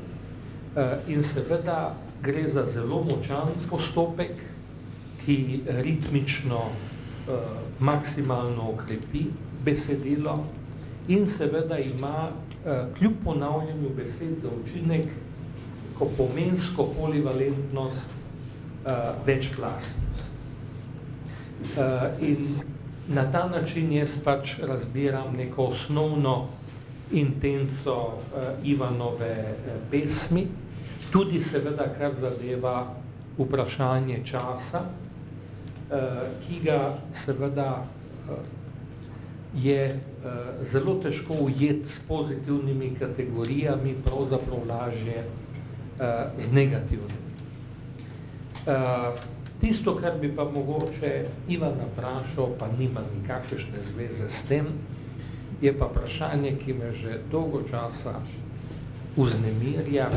In seveda gre za zelo močan postopek, ki ritmično maksimalno okrepi besedilo in seveda ima kljub ponavljanju besed za učinek ko pomensko polivalentnost večplastnost. In na ta način jaz pač razbiram neko osnovno intenco Ivanove pesmi, tudi seveda kar zadeva vprašanje časa, ki ga seveda je zelo težko ujeti s pozitivnimi kategorijami, pravzaprav lažje z negativnimi. Tisto, kar bi pa mogoče Ivana vprašal, pa nima nikakršne zveze s tem, je pa vprašanje, ki me že dolgo časa vznemirja,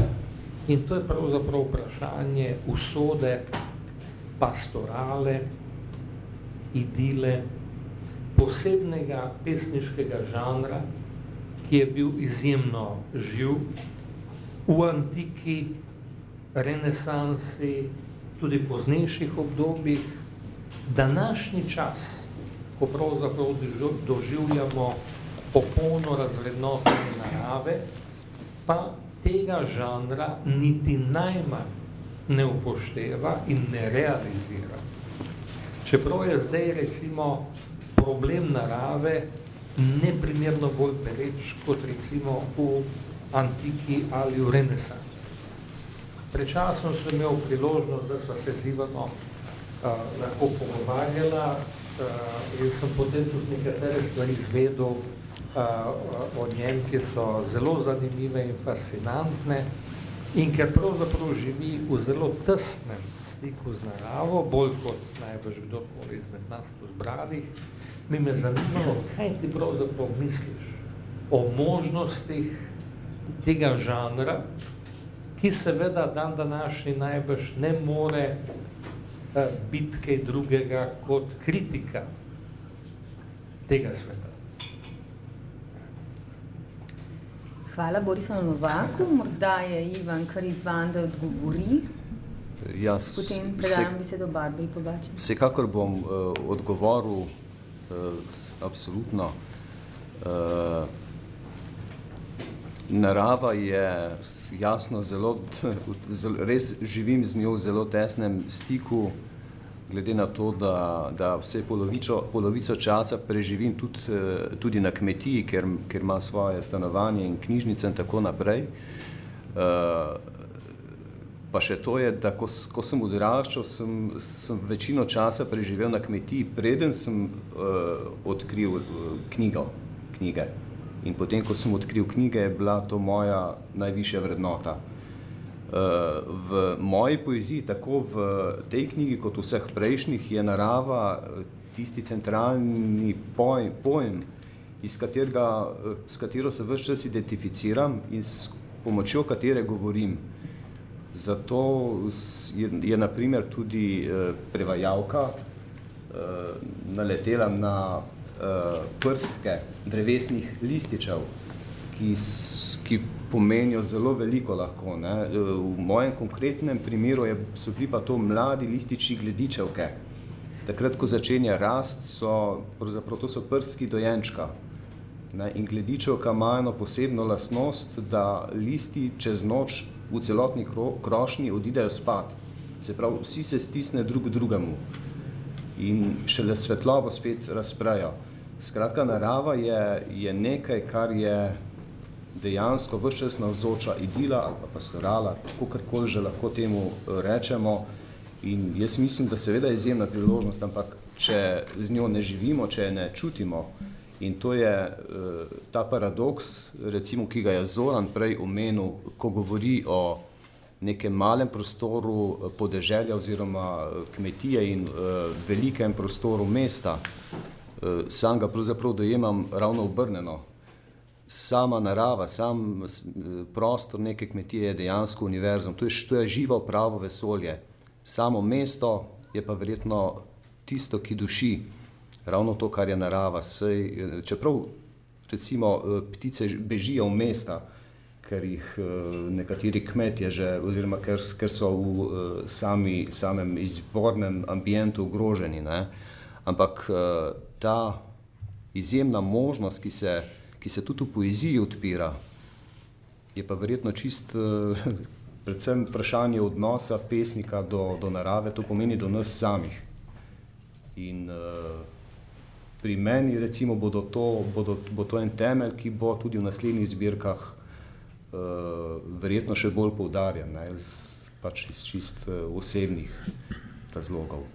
in to je pravzaprav vprašanje usode pastorale, idile, posebnega pesniškega žanra, ki je bil izjemno živ v antiki, renesansi, tudi poznejših obdobjih, današnji čas, ko pravzaprav doživljamo popolno razvrednotenje narave, pa tega žanra niti najmanj ne upošteva in ne realizira. Čeprav je zdaj recimo problem narave neprimerno bolj pereč kot recimo v antiki ali v renesansi. Pred časom sem imel priložnost, da sva se z Ivano lahko pogovarjala in sem potem tudi nekatere stvari izvedel o njem, ki so zelo zanimive in fascinantne in ker pravzaprav živi v zelo tesnem stiku z naravo, bolj kot najbrž kdorkoli izmed nas tu zbranih, bi me zanimalo, kaj ti pravzaprav misliš o možnostih tega žanra, ki seveda dan današnji najbrž ne more biti kaj drugega kot kritika tega sveta. Hvala Borislavu Novaku, morda je Ivan kar izzvan, da odgovori. Jaz Potem predajam besedo Barbari Pogačnik. Vsekakor bom odgovoril absolutno. Narava je jasno zelo, res živim z njo v zelo tesnem stiku, glede na to, da, da vse polovico, polovico časa preživim tudi, eh, tudi na kmetiji, ker, ker ima svoje stanovanje in knjižnice in tako naprej. Uh, pa še to je, da ko, ko sem odraščal, sem, sem večino časa preživel na kmetiji, preden sem uh, odkril uh, knjigo, knjige. In potem, ko sem odkril knjige, je bila to moja najvišja vrednota. Uh, v moji poeziji, tako v tej knjigi, kot v vseh prejšnjih, je narava tisti centralni pojem, pojem iz katerega, s katero se vse čas identificiram in s pomočjo katere govorim. Zato je, je naprimer tudi eh, prevajalka eh, naletela na eh, prstke drevesnih lističev, ki, ki pomenijo zelo veliko lahko. Ne. V mojem konkretnem primeru je, so bili pa to mladi lističi gledičevke. Takrat, ko začenja rast, so, to so prstki dojenčka. Ne, in gledičevka ima eno posebno lastnost, da listi čez noč v celotni krošnji odidejo spat. Se pravi, vsi se stisne drug drugemu in šele svetlobo spet razprejo. Skratka, narava je, je nekaj, kar je dejansko vse čas navzoča idila ali pa pastorala, tako karkoli že lahko temu eh, rečemo. In jaz mislim, da seveda je izjemna priložnost, ampak če z njo ne živimo, če je ne čutimo, In to je uh, ta paradoks, recimo, ki ga je Zoran prej omenil, ko govori o nekem malem prostoru eh, podeželja oziroma eh, kmetije in velikem prostoru mesta. Sam ga pravzaprav dojemam ravno obrneno. Sama narava, sam prostor neke kmetije je dejansko univerzum. To je, to je živo pravo vesolje. Samo mesto je pa verjetno tisto, ki duši ravno to, kar je narava. Sej, čeprav recimo eh, ptice bežijo v mesta, ker jih eh, nekateri kmetje že, oziroma ker, ker so v eh, sami, samem izvornem ambientu ogroženi. Ne? Ampak ta izjemna možnost, ki se, ki se tudi v poeziji odpira, je pa verjetno čist predvsem vprašanje odnosa pesnika do, do narave, to pomeni do nas samih. In uh, pri meni recimo bodo to, bodo, bo to en temelj, ki bo tudi v naslednjih zbirkah uh, verjetno še bolj poudarjen, ne, z, pač iz čist uh, osebnih razlogov.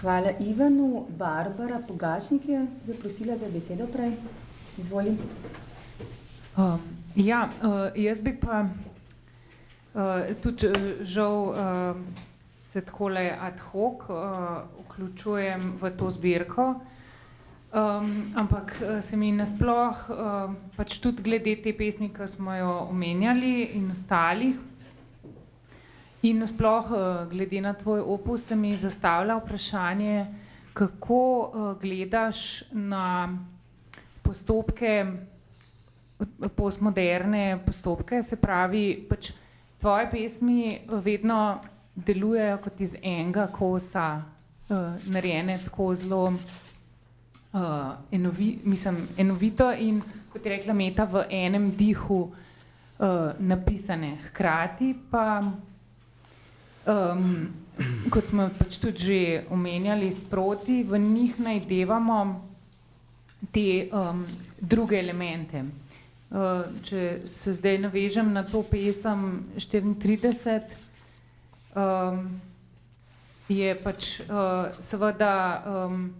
Hvala Ivanu. Barbara Pogačnik je zaprosila za besedo prej. Izvolim. Uh, ja, uh, jaz bi pa uh, tudi žal uh, se takole ad hoc uh, vključujem v to zbirko. Um, ampak se mi nasploh, uh, pač tudi glede te pesmi, ki smo jo omenjali in ostalih, in nasploh uh, glede na tvoj opus, se mi zastavlja vprašanje, kako uh, gledaš na postopke, postmoderne postopke, se pravi, pač tvoje pesmi vedno delujejo kot iz enega kosa, uh, narejene tako zelo enovi, mislim, enovito in kot je rekla Meta, v enem dihu napisane. Hkrati pa, um, kot smo pač tudi že omenjali sproti, v njih najdevamo te um, druge elemente. Uh, če se zdaj navežem na to pesem 34, um, je pač uh, seveda um,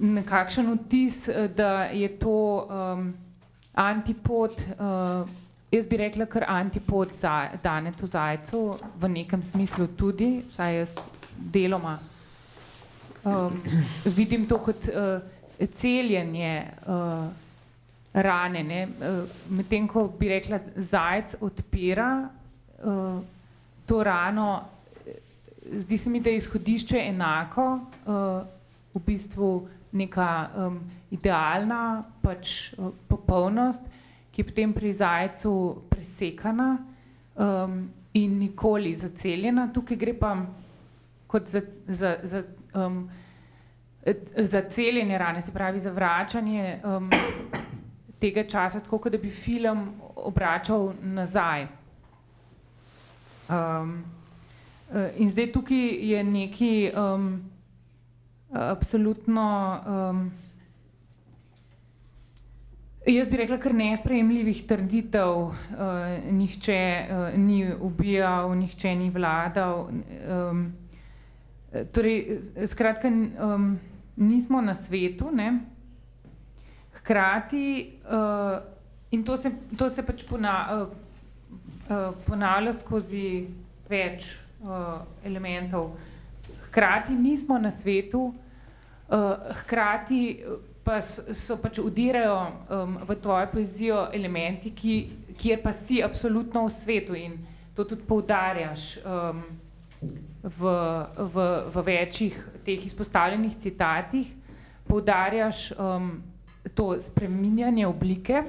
nekakšen vtis, da je to um, antipod, uh, jaz bi rekla kar antipod za Danetu Zajcu, v nekem smislu tudi, vsaj jaz deloma um, vidim to kot uh, celjenje uh, rane, ne? Uh, medtem ko bi rekla Zajec odpira uh, to rano, zdi se mi, da je izhodišče enako, uh, v bistvu neka um, idealna pač, uh, popolnost, ki je potem pri zajcu presekana um, in nikoli zaceljena. Tukaj gre pa kot za, za, za, um, za celjenje rane, se pravi za vračanje um, tega časa, tako da bi film obračal nazaj. Um, in zdaj tukaj je neki um, absolutno, um, jaz bi rekla, kar nesprejemljivih trditev. Uh, nihče uh, ni ubijal, nihče ni vladal. Um, torej, skratka, um, nismo na svetu. Ne? Hkrati, uh, in to se, to se pač pona, uh, uh, ponavlja skozi več uh, elementov. Hkrati nismo na svetu, uh, hkrati pa so pač udirajo um, v tvojo poezijo elementi, ki, kjer pa si absolutno v svetu in to tudi poudarjaš. Um, v, v, v večjih teh izpostavljenih citatih poudarjaš um, to spreminjanje oblike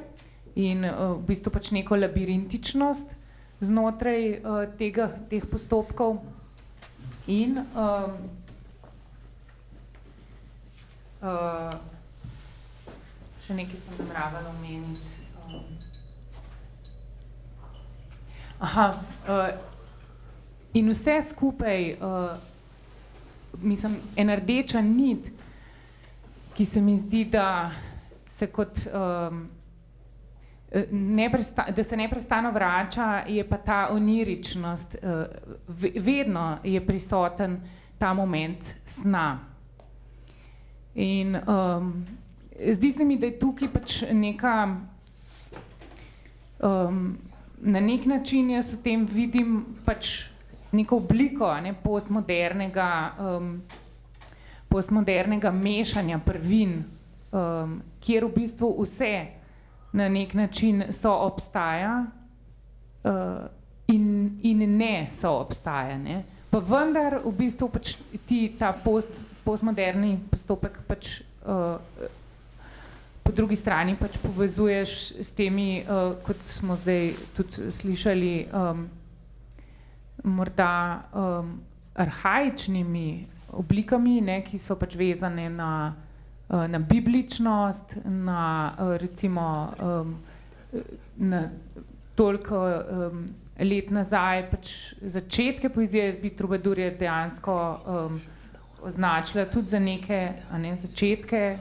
in uh, v bistvu pač neko labirintičnost znotraj uh, tega, teh postopkov. In um, uh, še nekaj sem namravala omeniti. Um, aha, uh, In vse skupaj, uh, mislim, ena rdeča nit, ki se mi zdi, da se, kot, um, da se neprestano vrača, je pa ta oniričnost. Uh, vedno je prisoten ta moment sna. In um, zdi se mi, da je tukaj pač neka. Um, na nek način jaz v tem vidim pač neko obliko ne, postmodernega, um, postmodernega mešanja prvin, um, kjer v bistvu vse na nek način so obstaja uh, in, in ne so obstaja. Ne. Pa vendar v bistvu pač ti ta post, postmoderni postopek pač uh, po drugi strani pač povezuješ s temi, uh, kot smo zdaj tudi slišali, um, morda um, arhajičnimi oblikami, ne, ki so pač vezane na, uh, na bibličnost, na uh, recimo um, na toliko um, let nazaj, pač začetke poezije, jaz bi Trubadurje dejansko um, označila tudi za neke a ne, začetke,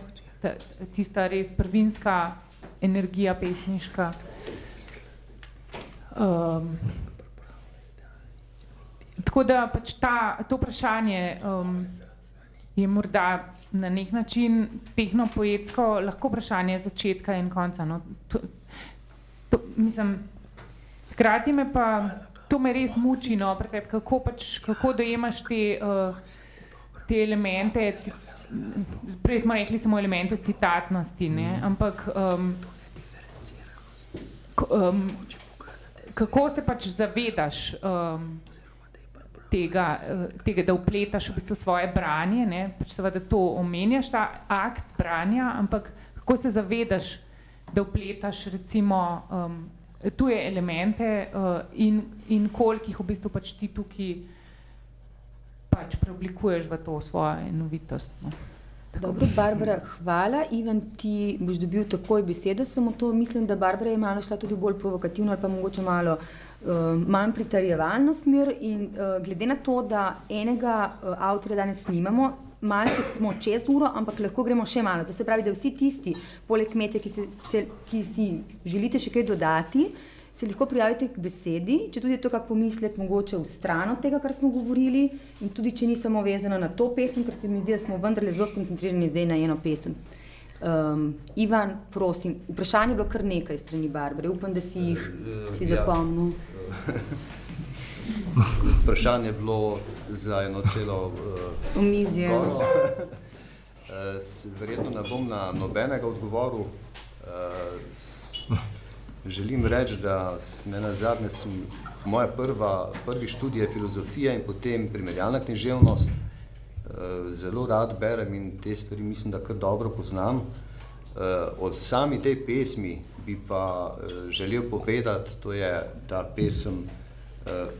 tista res prvinska energija pesniška. Um, Tako da pač ta, to vprašanje um, je morda na nek način tehnopoetsko lahko vprašanje začetka in konca. No. To, to, mislim, hkrati me pa to me res muči, no, pretep, kako, pač, kako dojemaš te, uh, te elemente, prej smo rekli samo elemente citatnosti, ne, ampak um, k, um, kako se pač zavedaš um, tega, eh, tega, da upletaš v bistvu svoje branje, ne, pač seveda to omenjaš, ta akt branja, ampak kako se zavedaš, da upletaš recimo um, tuje elemente uh, in, in koliko jih v bistvu pač ti tukaj pač preoblikuješ v to svojo enovitost. No. Dobro, Barbara, hvala. Ivan, ti boš dobil takoj besedo, samo to mislim, da Barbara je malo šla tudi bolj provokativno ali pa mogoče malo uh, uh, manj pritarjevalno smer. In, uh, glede na to, da enega uh, avtorja danes snimamo, malce smo čez uro, ampak lahko gremo še malo. To se pravi, da vsi tisti, poleg kmete, ki, se, se, ki si želite še kaj dodati, se lahko prijavite k besedi, če tudi je to kak pomislek, mogoče v stran od tega, kar smo govorili, in tudi če ni samo vezano na to pesem, ker se mi zdi, da smo vendarle zelo skoncentrirani zdaj na eno pesem. Um, Ivan, prosim, vprašanje je bilo kar nekaj strani Barbare, upam, da si jih uh, ja. zapomnil. vprašanje je bilo za eno celo uh, omizje. uh, verjetno ne bom na nobenega odgovoru. Uh, želim reči, da ne na zadnje sem moja prva, prvi študij je filozofija in potem primerjalna književnost. Eh, zelo rad berem in te stvari mislim, da kar dobro poznam. Eh, od sami tej pesmi bi pa eh, želel povedati, to je ta pesem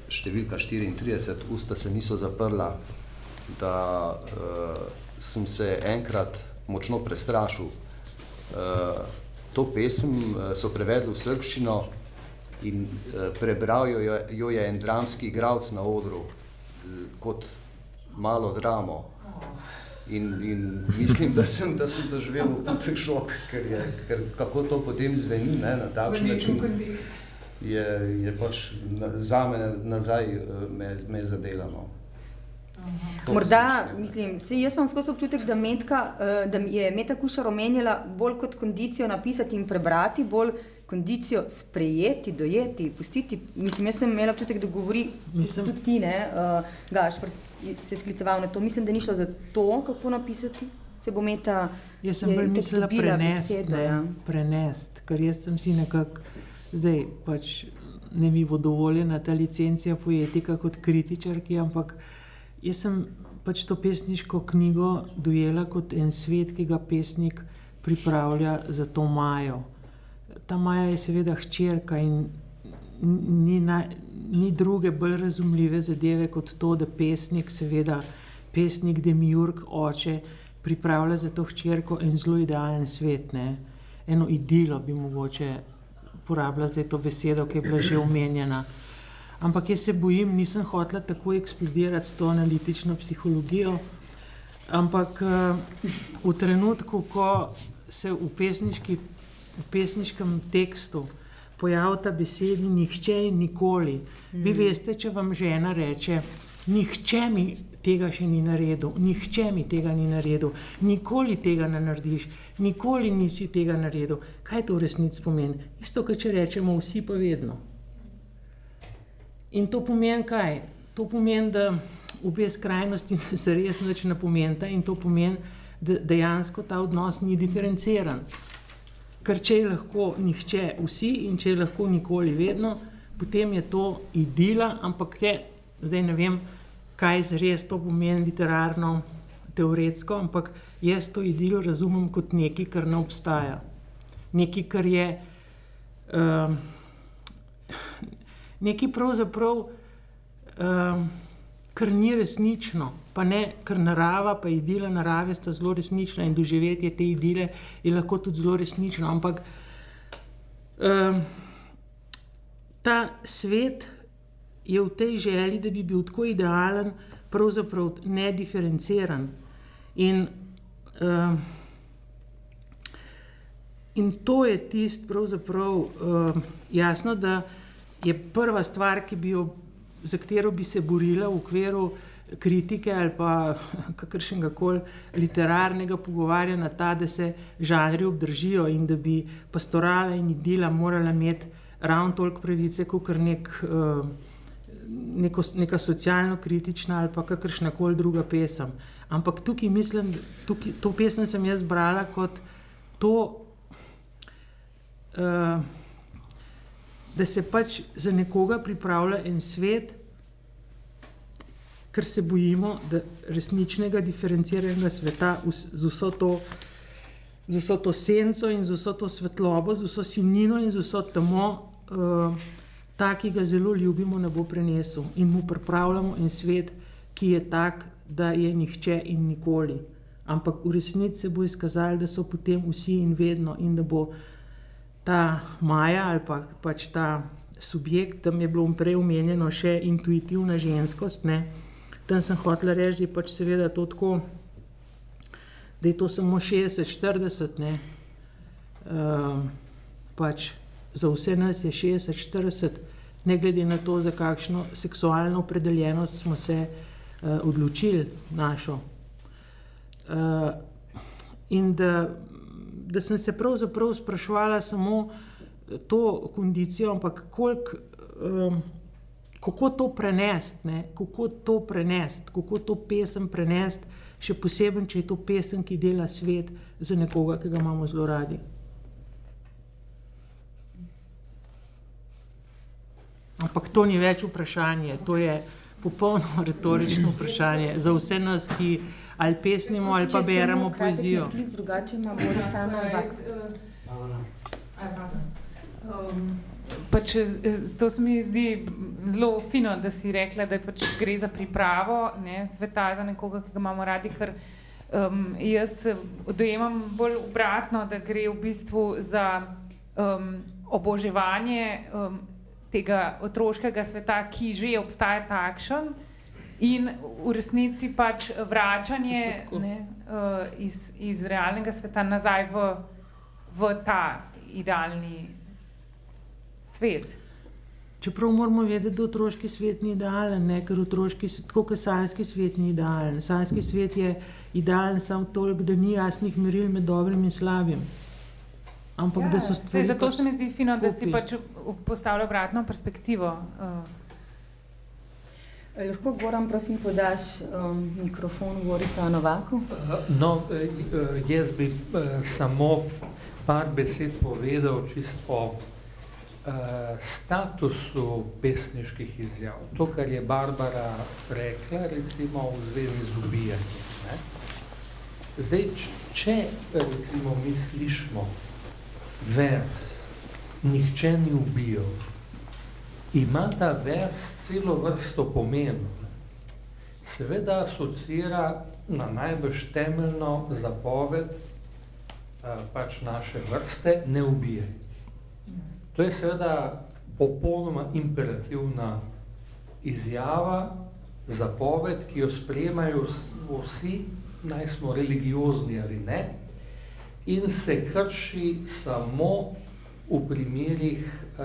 številka 34, Usta se niso zaprla, da sem se enkrat močno prestrašil. To pesem so prevedli v srbščino in prebral jo je en dramski igralec na odru, kot malo dramo. In, in mislim, da sem, da sem doživel hud šok, ker je, ker kako to potem zveni ne, na takšen način. Je, je pač na, za me nazaj eh, me, me zadelano. Morda, mislim, se jaz imam skozi občutek, da, metka, eh, da je Meta Kušar omenjala bolj kot kondicijo napisati in prebrati, bolj kondicijo sprejeti, dojeti, pustiti. Mislim, jaz sem imela občutek, da govori mislim, tudi ti, ne, uh, Gaš, se skliceval na to. Mislim, da ni šlo za to, kako napisati. Se bo meta. Jaz sem bolj mislila prenesti, ja. prenest, ker jaz sem si nekako, zdaj pač ne mi bo dovoljena ta licencija poetika kot kritičarki, ampak jaz sem pač to pesniško knjigo dojela kot en svet, ki ga pesnik pripravlja za to majo. Ta Maja je seveda hčerka in ni, na, ni druge bolj razumljive zadeve kot to, da pesnik, seveda pesnik Demiurg, oče, pripravlja za to hčerko en zelo idealen svet, ne? eno idilo bi mogoče uporabila za to besedo, ki je bila že omenjena. Ampak jaz se bojim, nisem hotela tako eksplodirati s to analitično psihologijo, ampak uh, v trenutku, ko se v pesniški v pesniškem tekstu pojavita besedi nihče in nikoli. Mm. Vi veste, če vam žena reče, nihče mi tega še ni naredil, nihče mi tega ni naredil, nikoli tega ne narediš, nikoli nisi tega naredil. Kaj to v resnici pomeni? Isto, kot če rečemo vsi pa vedno. In to pomeni kaj? To pomeni, da obe skrajnosti se res ne pomenta in to pomeni, da dejansko ta odnos ni diferenciran. Ker če je lahko nihče, vsi in če je lahko nikoli, vedno, potem je to idila, ampak je, zdaj ne vem, kaj zres to pomeni literarno, teoretsko, ampak jaz to idilo razumem kot nekaj, kar ne obstaja. Nekaj, kar je um, nekaj pravzaprav, um, kar ni resnično pa ne, ker narava, pa idila narave sta zelo resnična in doživetje te idile je lahko tudi zelo resnično. Ampak um, ta svet je v tej želji, da bi bil tako idealen, pravzaprav nediferenciran. In, um, in to je tisto, pravzaprav um, jasno, da je prva stvar, jo, za katero bi se borila v okviru kritike ali pa kakršnega koli literarnega pogovarjanja ta, da se žanri obdržijo in da bi pastorala in idila morala imeti ravno toliko pravice, kot nek, uh, neko, neka socialno kritična ali pa kakršna koli druga pesem. Ampak tukaj mislim, tukaj, to pesem sem jaz brala kot to, uh, da se pač za nekoga pripravlja en svet, ker se bojimo, da resničnega diferenciranega sveta z vso to, z vso to senco in z vso to svetlobo, z vso sinino in z vso temo, uh, ta, ki ga zelo ljubimo, ne bo prenesel in mu pripravljamo en svet, ki je tak, da je nihče in nikoli. Ampak v resnici se bo izkazalo, da so potem vsi in vedno in da bo ta Maja ali pa, pač ta subjekt, tam je bilo prej omenjeno še intuitivna ženskost. Ne, tam sem hotel reči, da je pač seveda to tako, da je to samo 60-40, ne. Uh, pač za vse nas je 60-40, ne glede na to, za kakšno seksualno opredeljenost smo se uh, odločili našo. Uh, in da, da sem se pravzaprav sprašvala samo to kondicijo, ampak koliko um, kako to prenesti, kako to prenesti, kako to pesem prenesti, še posebej, če je to pesem, ki dela svet za nekoga, ki ga imamo zelo radi. Ampak to ni več vprašanje, to je popolnoma retorično vprašanje za vse nas, ki ali pesnimo ali pa beremo poezijo. Drugače imamo samo vas. Pač, to se mi zdi zelo fino, da si rekla, da pač gre za pripravo ne, sveta za nekoga, ki ga imamo radi. Ker, um, jaz dojemam bolj obratno, da gre v bistvu za um, oboževanje um, tega otroškega sveta, ki že obstaja takšen In v resnici pač vračanje ne, uh, iz, iz realnega sveta nazaj v, v ta idealni svet. Čeprav moramo vedeti, da otroški svet ni idealen, ne? ker otroški, tako kot sanjski svet ni idealen. Sanjski svet je idealen samo toliko, da ni jasnih meril med dobrim in slabim. Ampak ja, da so stvari. Zato se mi zdi fino, da si pač postavlja obratno perspektivo. Uh. Lahko Goran, prosim, podaš um, mikrofon Gorisa Novaku? No, jaz bi uh, samo par besed povedal čisto o uh, statusu pesniških izjav. To, kar je Barbara rekla, recimo v zvezi z ubijanjem. Ne? Zdaj, če recimo mi slišimo vers, nihče ni ubijal, ima ta vers celo vrsto pomenov. Seveda asocira na najbolj temeljno zapoved pač naše vrste, ne ubijaj. To je seveda popolnoma imperativna izjava, zapoved, ki jo sprejemajo vsi, naj smo religiozni ali ne, in se krši samo v primerih uh,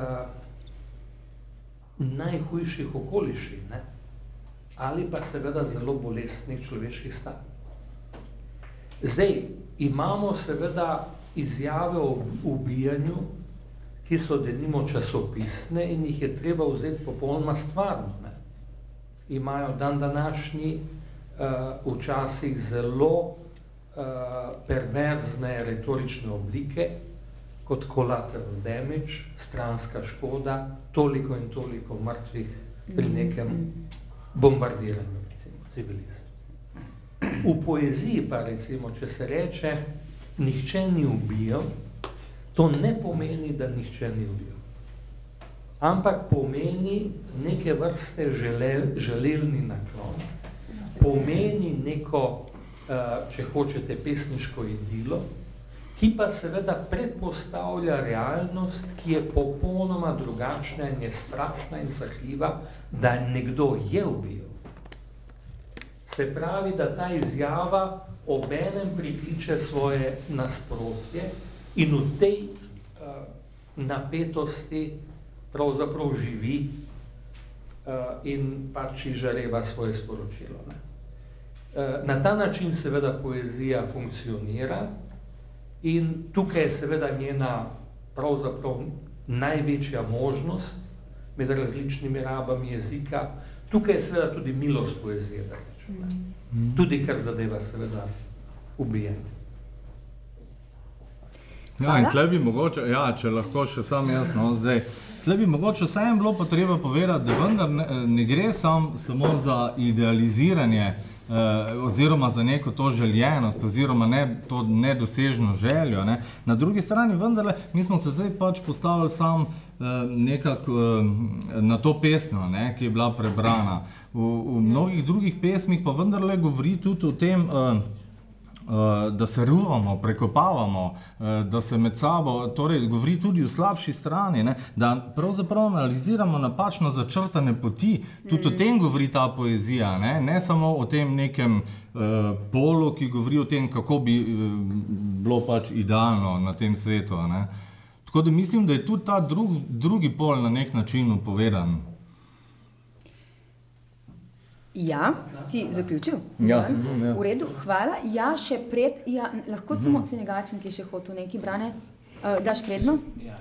najhujših okoliščin, ne? ali pa seveda zelo bolestnih človeških stanj. Zdaj, imamo seveda izjave o ubijanju, ki so denimo časopisne in jih je treba vzeti popolnoma stvarno. Ne. Imajo dan današnji uh, včasih zelo uh, perverzne retorične oblike, kot collateral damage, stranska škoda, toliko in toliko mrtvih pri nekem bombardiranju, recimo, civilistov. V poeziji pa recimo, če se reče, nihče ni ubijal, To ne pomeni, da nihče ni ubil. Ampak pomeni neke vrste želel, želelni naklon, pomeni neko, uh, če hočete, pesniško idilo, ki pa seveda predpostavlja realnost, ki je popolnoma drugačna in je strašna in zahljiva, da nekdo je ubil. Se pravi, da ta izjava obenem prikliče svoje nasprotje, in v tej uh, napetosti pravzaprav živi uh, in pač žareva svoje sporočilo. Ne. Uh, na ta način seveda poezija funkcionira in tukaj je seveda njena pravzaprav največja možnost med različnimi rabami jezika. Tukaj je seveda tudi milost poezije, da rečem. Mm. Tudi kar zadeva seveda ubijanje. Ja, in tle bi mogoče, ja, če lahko še sam jaz, no, zdaj, tle bi mogoče vsem bilo potreba povedati, da vendar ne, ne gre sam, samo za idealiziranje eh, oziroma za neko to željenost oziroma ne, to nedosežno željo. Ne. Na drugi strani vendarle, mi smo se zdaj pač postavili sam eh, nekako eh, na to pesno, ne, ki je bila prebrana. V, v mnogih drugih pesmih pa vendarle govori tudi o tem, Eh, da se ruvamo, prekopavamo, eh, da se med sabo, torej govori tudi o slabši strani, ne? da pravzaprav analiziramo napačno začrtane poti. Tudi o mm. tem govori ta poezija, ne, ne samo o tem nekem uh, polu, ki govori o tem, kako bi bilo pač idealno na tem svetu. Ne? Tako da mislim, da je tudi ta drug, drugi pol na nek način povedan. Ja, si zaključil? Ja. ja. V redu, hvala. Ja, še pred, ja, lahko samo se negačen, ki je še hotel nekaj brane. Uh, daš prednost? Ja.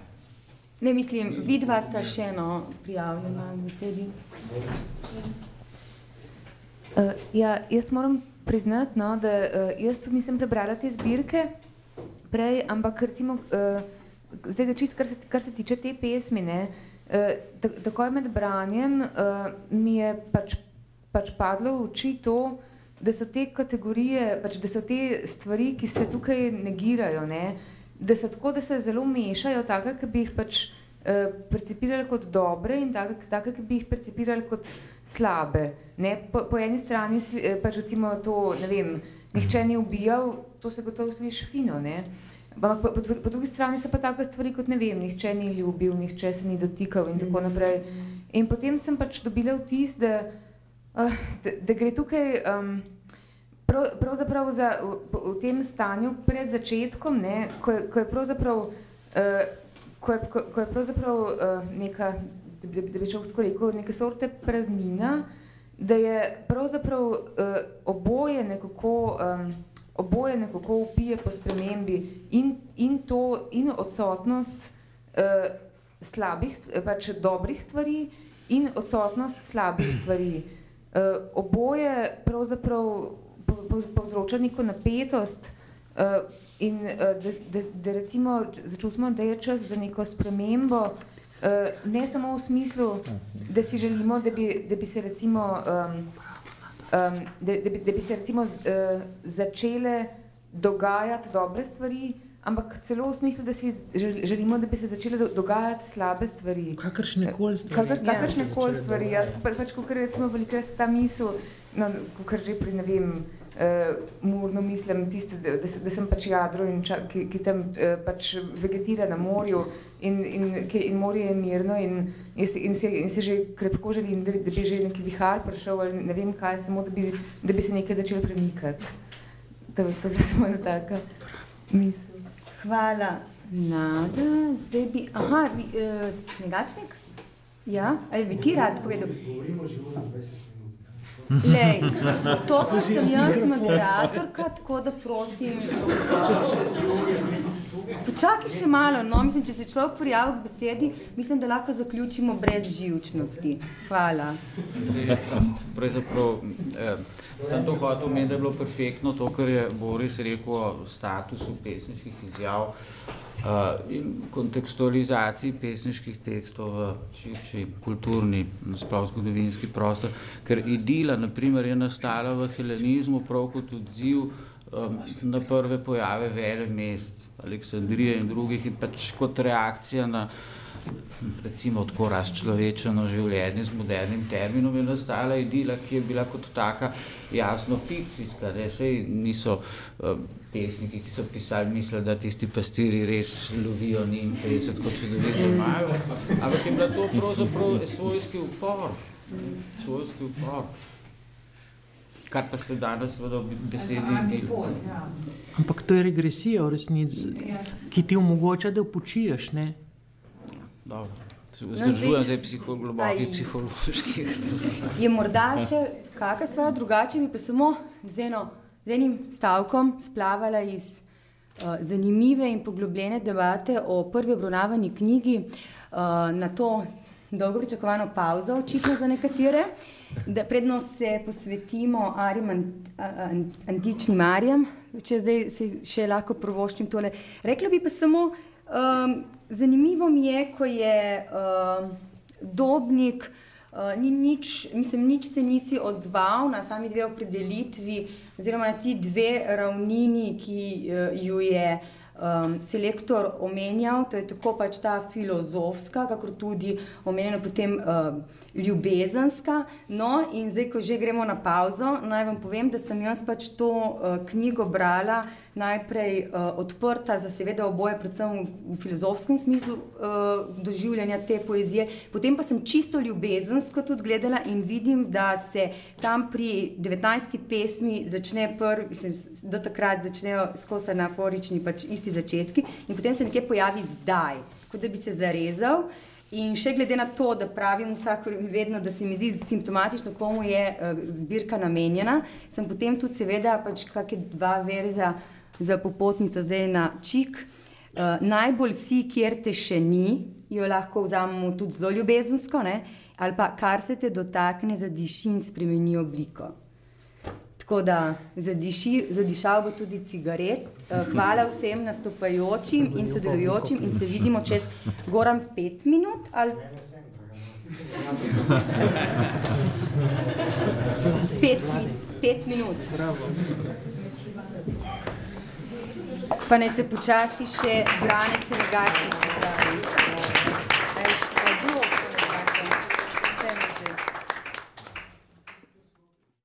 Ne mislim, vidva sta še eno prijavljena v besedi. Uh, ja, jaz moram priznati, no, da uh, jaz tudi nisem prebrala te zbirke prej, ampak recimo, uh, zdaj ga čist, kar se, kar se tiče te pesmi, ne, uh, takoj med branjem uh, mi je pač pač padlo v oči to, da so te kategorije, pač, da so te stvari, ki se tukaj negirajo, ne, da so tako, da se zelo mešajo, tako, ki bi jih pač eh, percipirali kot dobre in tako, ki bi jih percipirali kot slabe. Ne. Po, po eni strani eh, pač recimo to, ne vem, nihče ni ubijal, to se gotovo sliši fino, ne. Ampak po, po, po drugi strani so pa take stvari kot, ne vem, nihče ni ljubil, nihče se ni dotikal in tako naprej. In potem sem pač dobila vtis, da Uh, da, da gre tukaj um, prav, pravzaprav za v, v tem stanju pred začetkom, ne, ko, ko je pravzaprav, uh, ko je, ko, ko je pravzaprav uh, neka, da bi, da bi človek tako rekel, neke sorte praznina, da je pravzaprav uh, oboje nekako, um, oboje nekako upije po spremembi in, in to, in odsotnost uh, slabih, pač dobrih stvari in odsotnost slabih stvari. Uh, oboje pravzaprav povzroča neko napetost uh, in uh, da, da, da recimo začutimo, da je čas za neko spremembo, uh, ne samo v smislu, da si želimo, da bi, da bi se recimo, um, um, da, da, bi, da bi se recimo uh, začele dogajati dobre stvari, ampak celo v smislu, da si želimo, da bi se začele dogajati slabe stvari. Kakršne koli stvari. Kakr, kakršne koli stvari. Ja, pa, pač, kot recimo veliko ta misel, no, kot že pri, ne vem, uh, murno mislim, tiste, da, da, da sem pač jadro, in ča, ki, ki tam uh, pač vegetira na morju in, in, ki, in morje je mirno in, in, se, in, se, in se že krepko želim, da, da bi že neki vihar prišel ali ne vem kaj, samo da bi, da bi se nekaj začelo premikati. To, to bi samo ena taka misel. Hvala, Nada. Zdaj bi, aha, bi, uh, snegačnik? Ja, ali bi ti rad povedal? Govorimo že uro 20 minut. Lej, to pa sem jaz moderatorka, tako da prosim. Počakaj še malo, no, mislim, če se človek prijavi k besedi, mislim, da lahko zaključimo brez živčnosti. Hvala. Zdaj, sem, pravzaprav, eh, sem to hotel omeniti, da je bilo perfektno to, kar je Boris rekel o statusu pesniških izjav uh, in kontekstualizaciji pesniških tekstov v širši kulturni, nasploh zgodovinski prostor, ker idila, naprimer, je nastala v helenizmu prav kot odziv um, na prve pojave vele mest, Aleksandrije in drugih in pač kot reakcija na recimo tako razčlovečeno življenje z modernim terminom je nastala idila, ki je bila kot taka jasno fikcijska, ne, sej niso uh, pesniki, ki so pisali, mislili, da tisti pastiri res lovijo nimfe in se tako čudovito imajo, ampak je bila to pravzaprav svojski upor, svojski upor. Kar pa se danes v besedi idil. Ampak to je regresija v resnici, ki ti omogoča, da počiješ, ne? Dobro. Vzdržujem zdaj psiho, globokih psiholoških. Je morda še kakšna stvar drugače, bi pa samo z, eno, z enim stavkom splavala iz uh, zanimive in poglobljene debate o prvi obravnavani knjigi uh, na to dolgo pričakovano pauzo, očitno za nekatere, da predno se posvetimo Arim antičnim Arijem, če zdaj se še lahko provoščim tole. Rekla bi pa samo, um, zanimivo mi je, ko je uh, Dobnik, uh, ni nič, mislim, nič se nisi odzval na sami dve opredelitvi, oziroma na ti dve ravnini, ki uh, ju je um, selektor omenjal, to je tako pač ta filozofska, kakor tudi omenjena potem uh, ljubezenska. No, in zdaj, ko že gremo na pauzo, naj vam povem, da sem jaz pač to uh, knjigo brala najprej uh, odprta za seveda oboje, predvsem v, v filozofskem smislu uh, doživljanja te poezije, potem pa sem čisto ljubezensko tudi gledala in vidim, da se tam pri 19. pesmi začne prvi, mislim, da takrat začnejo skozi anaforični pač isti začetki in potem se nekje pojavi zdaj, kot da bi se zarezal. In še glede na to, da pravim vsako vedno, da se mi zdi simptomatično, komu je uh, zbirka namenjena, sem potem tudi seveda pač kakšne dva verza za popotnico zdaj na čik. Uh, najbolj si, kjer te še ni, jo lahko vzamemo tudi zelo ljubezensko, ne? ali pa kar se te dotakne, zadiši in spremeni obliko. Tako da zadiši, zadišal bo tudi cigaret. Uh, hvala vsem nastopajočim in sodelujočim in se vidimo čez Goran pet minut. Ali... pet, pet minut. Pa naj se počasi še brane se negativno.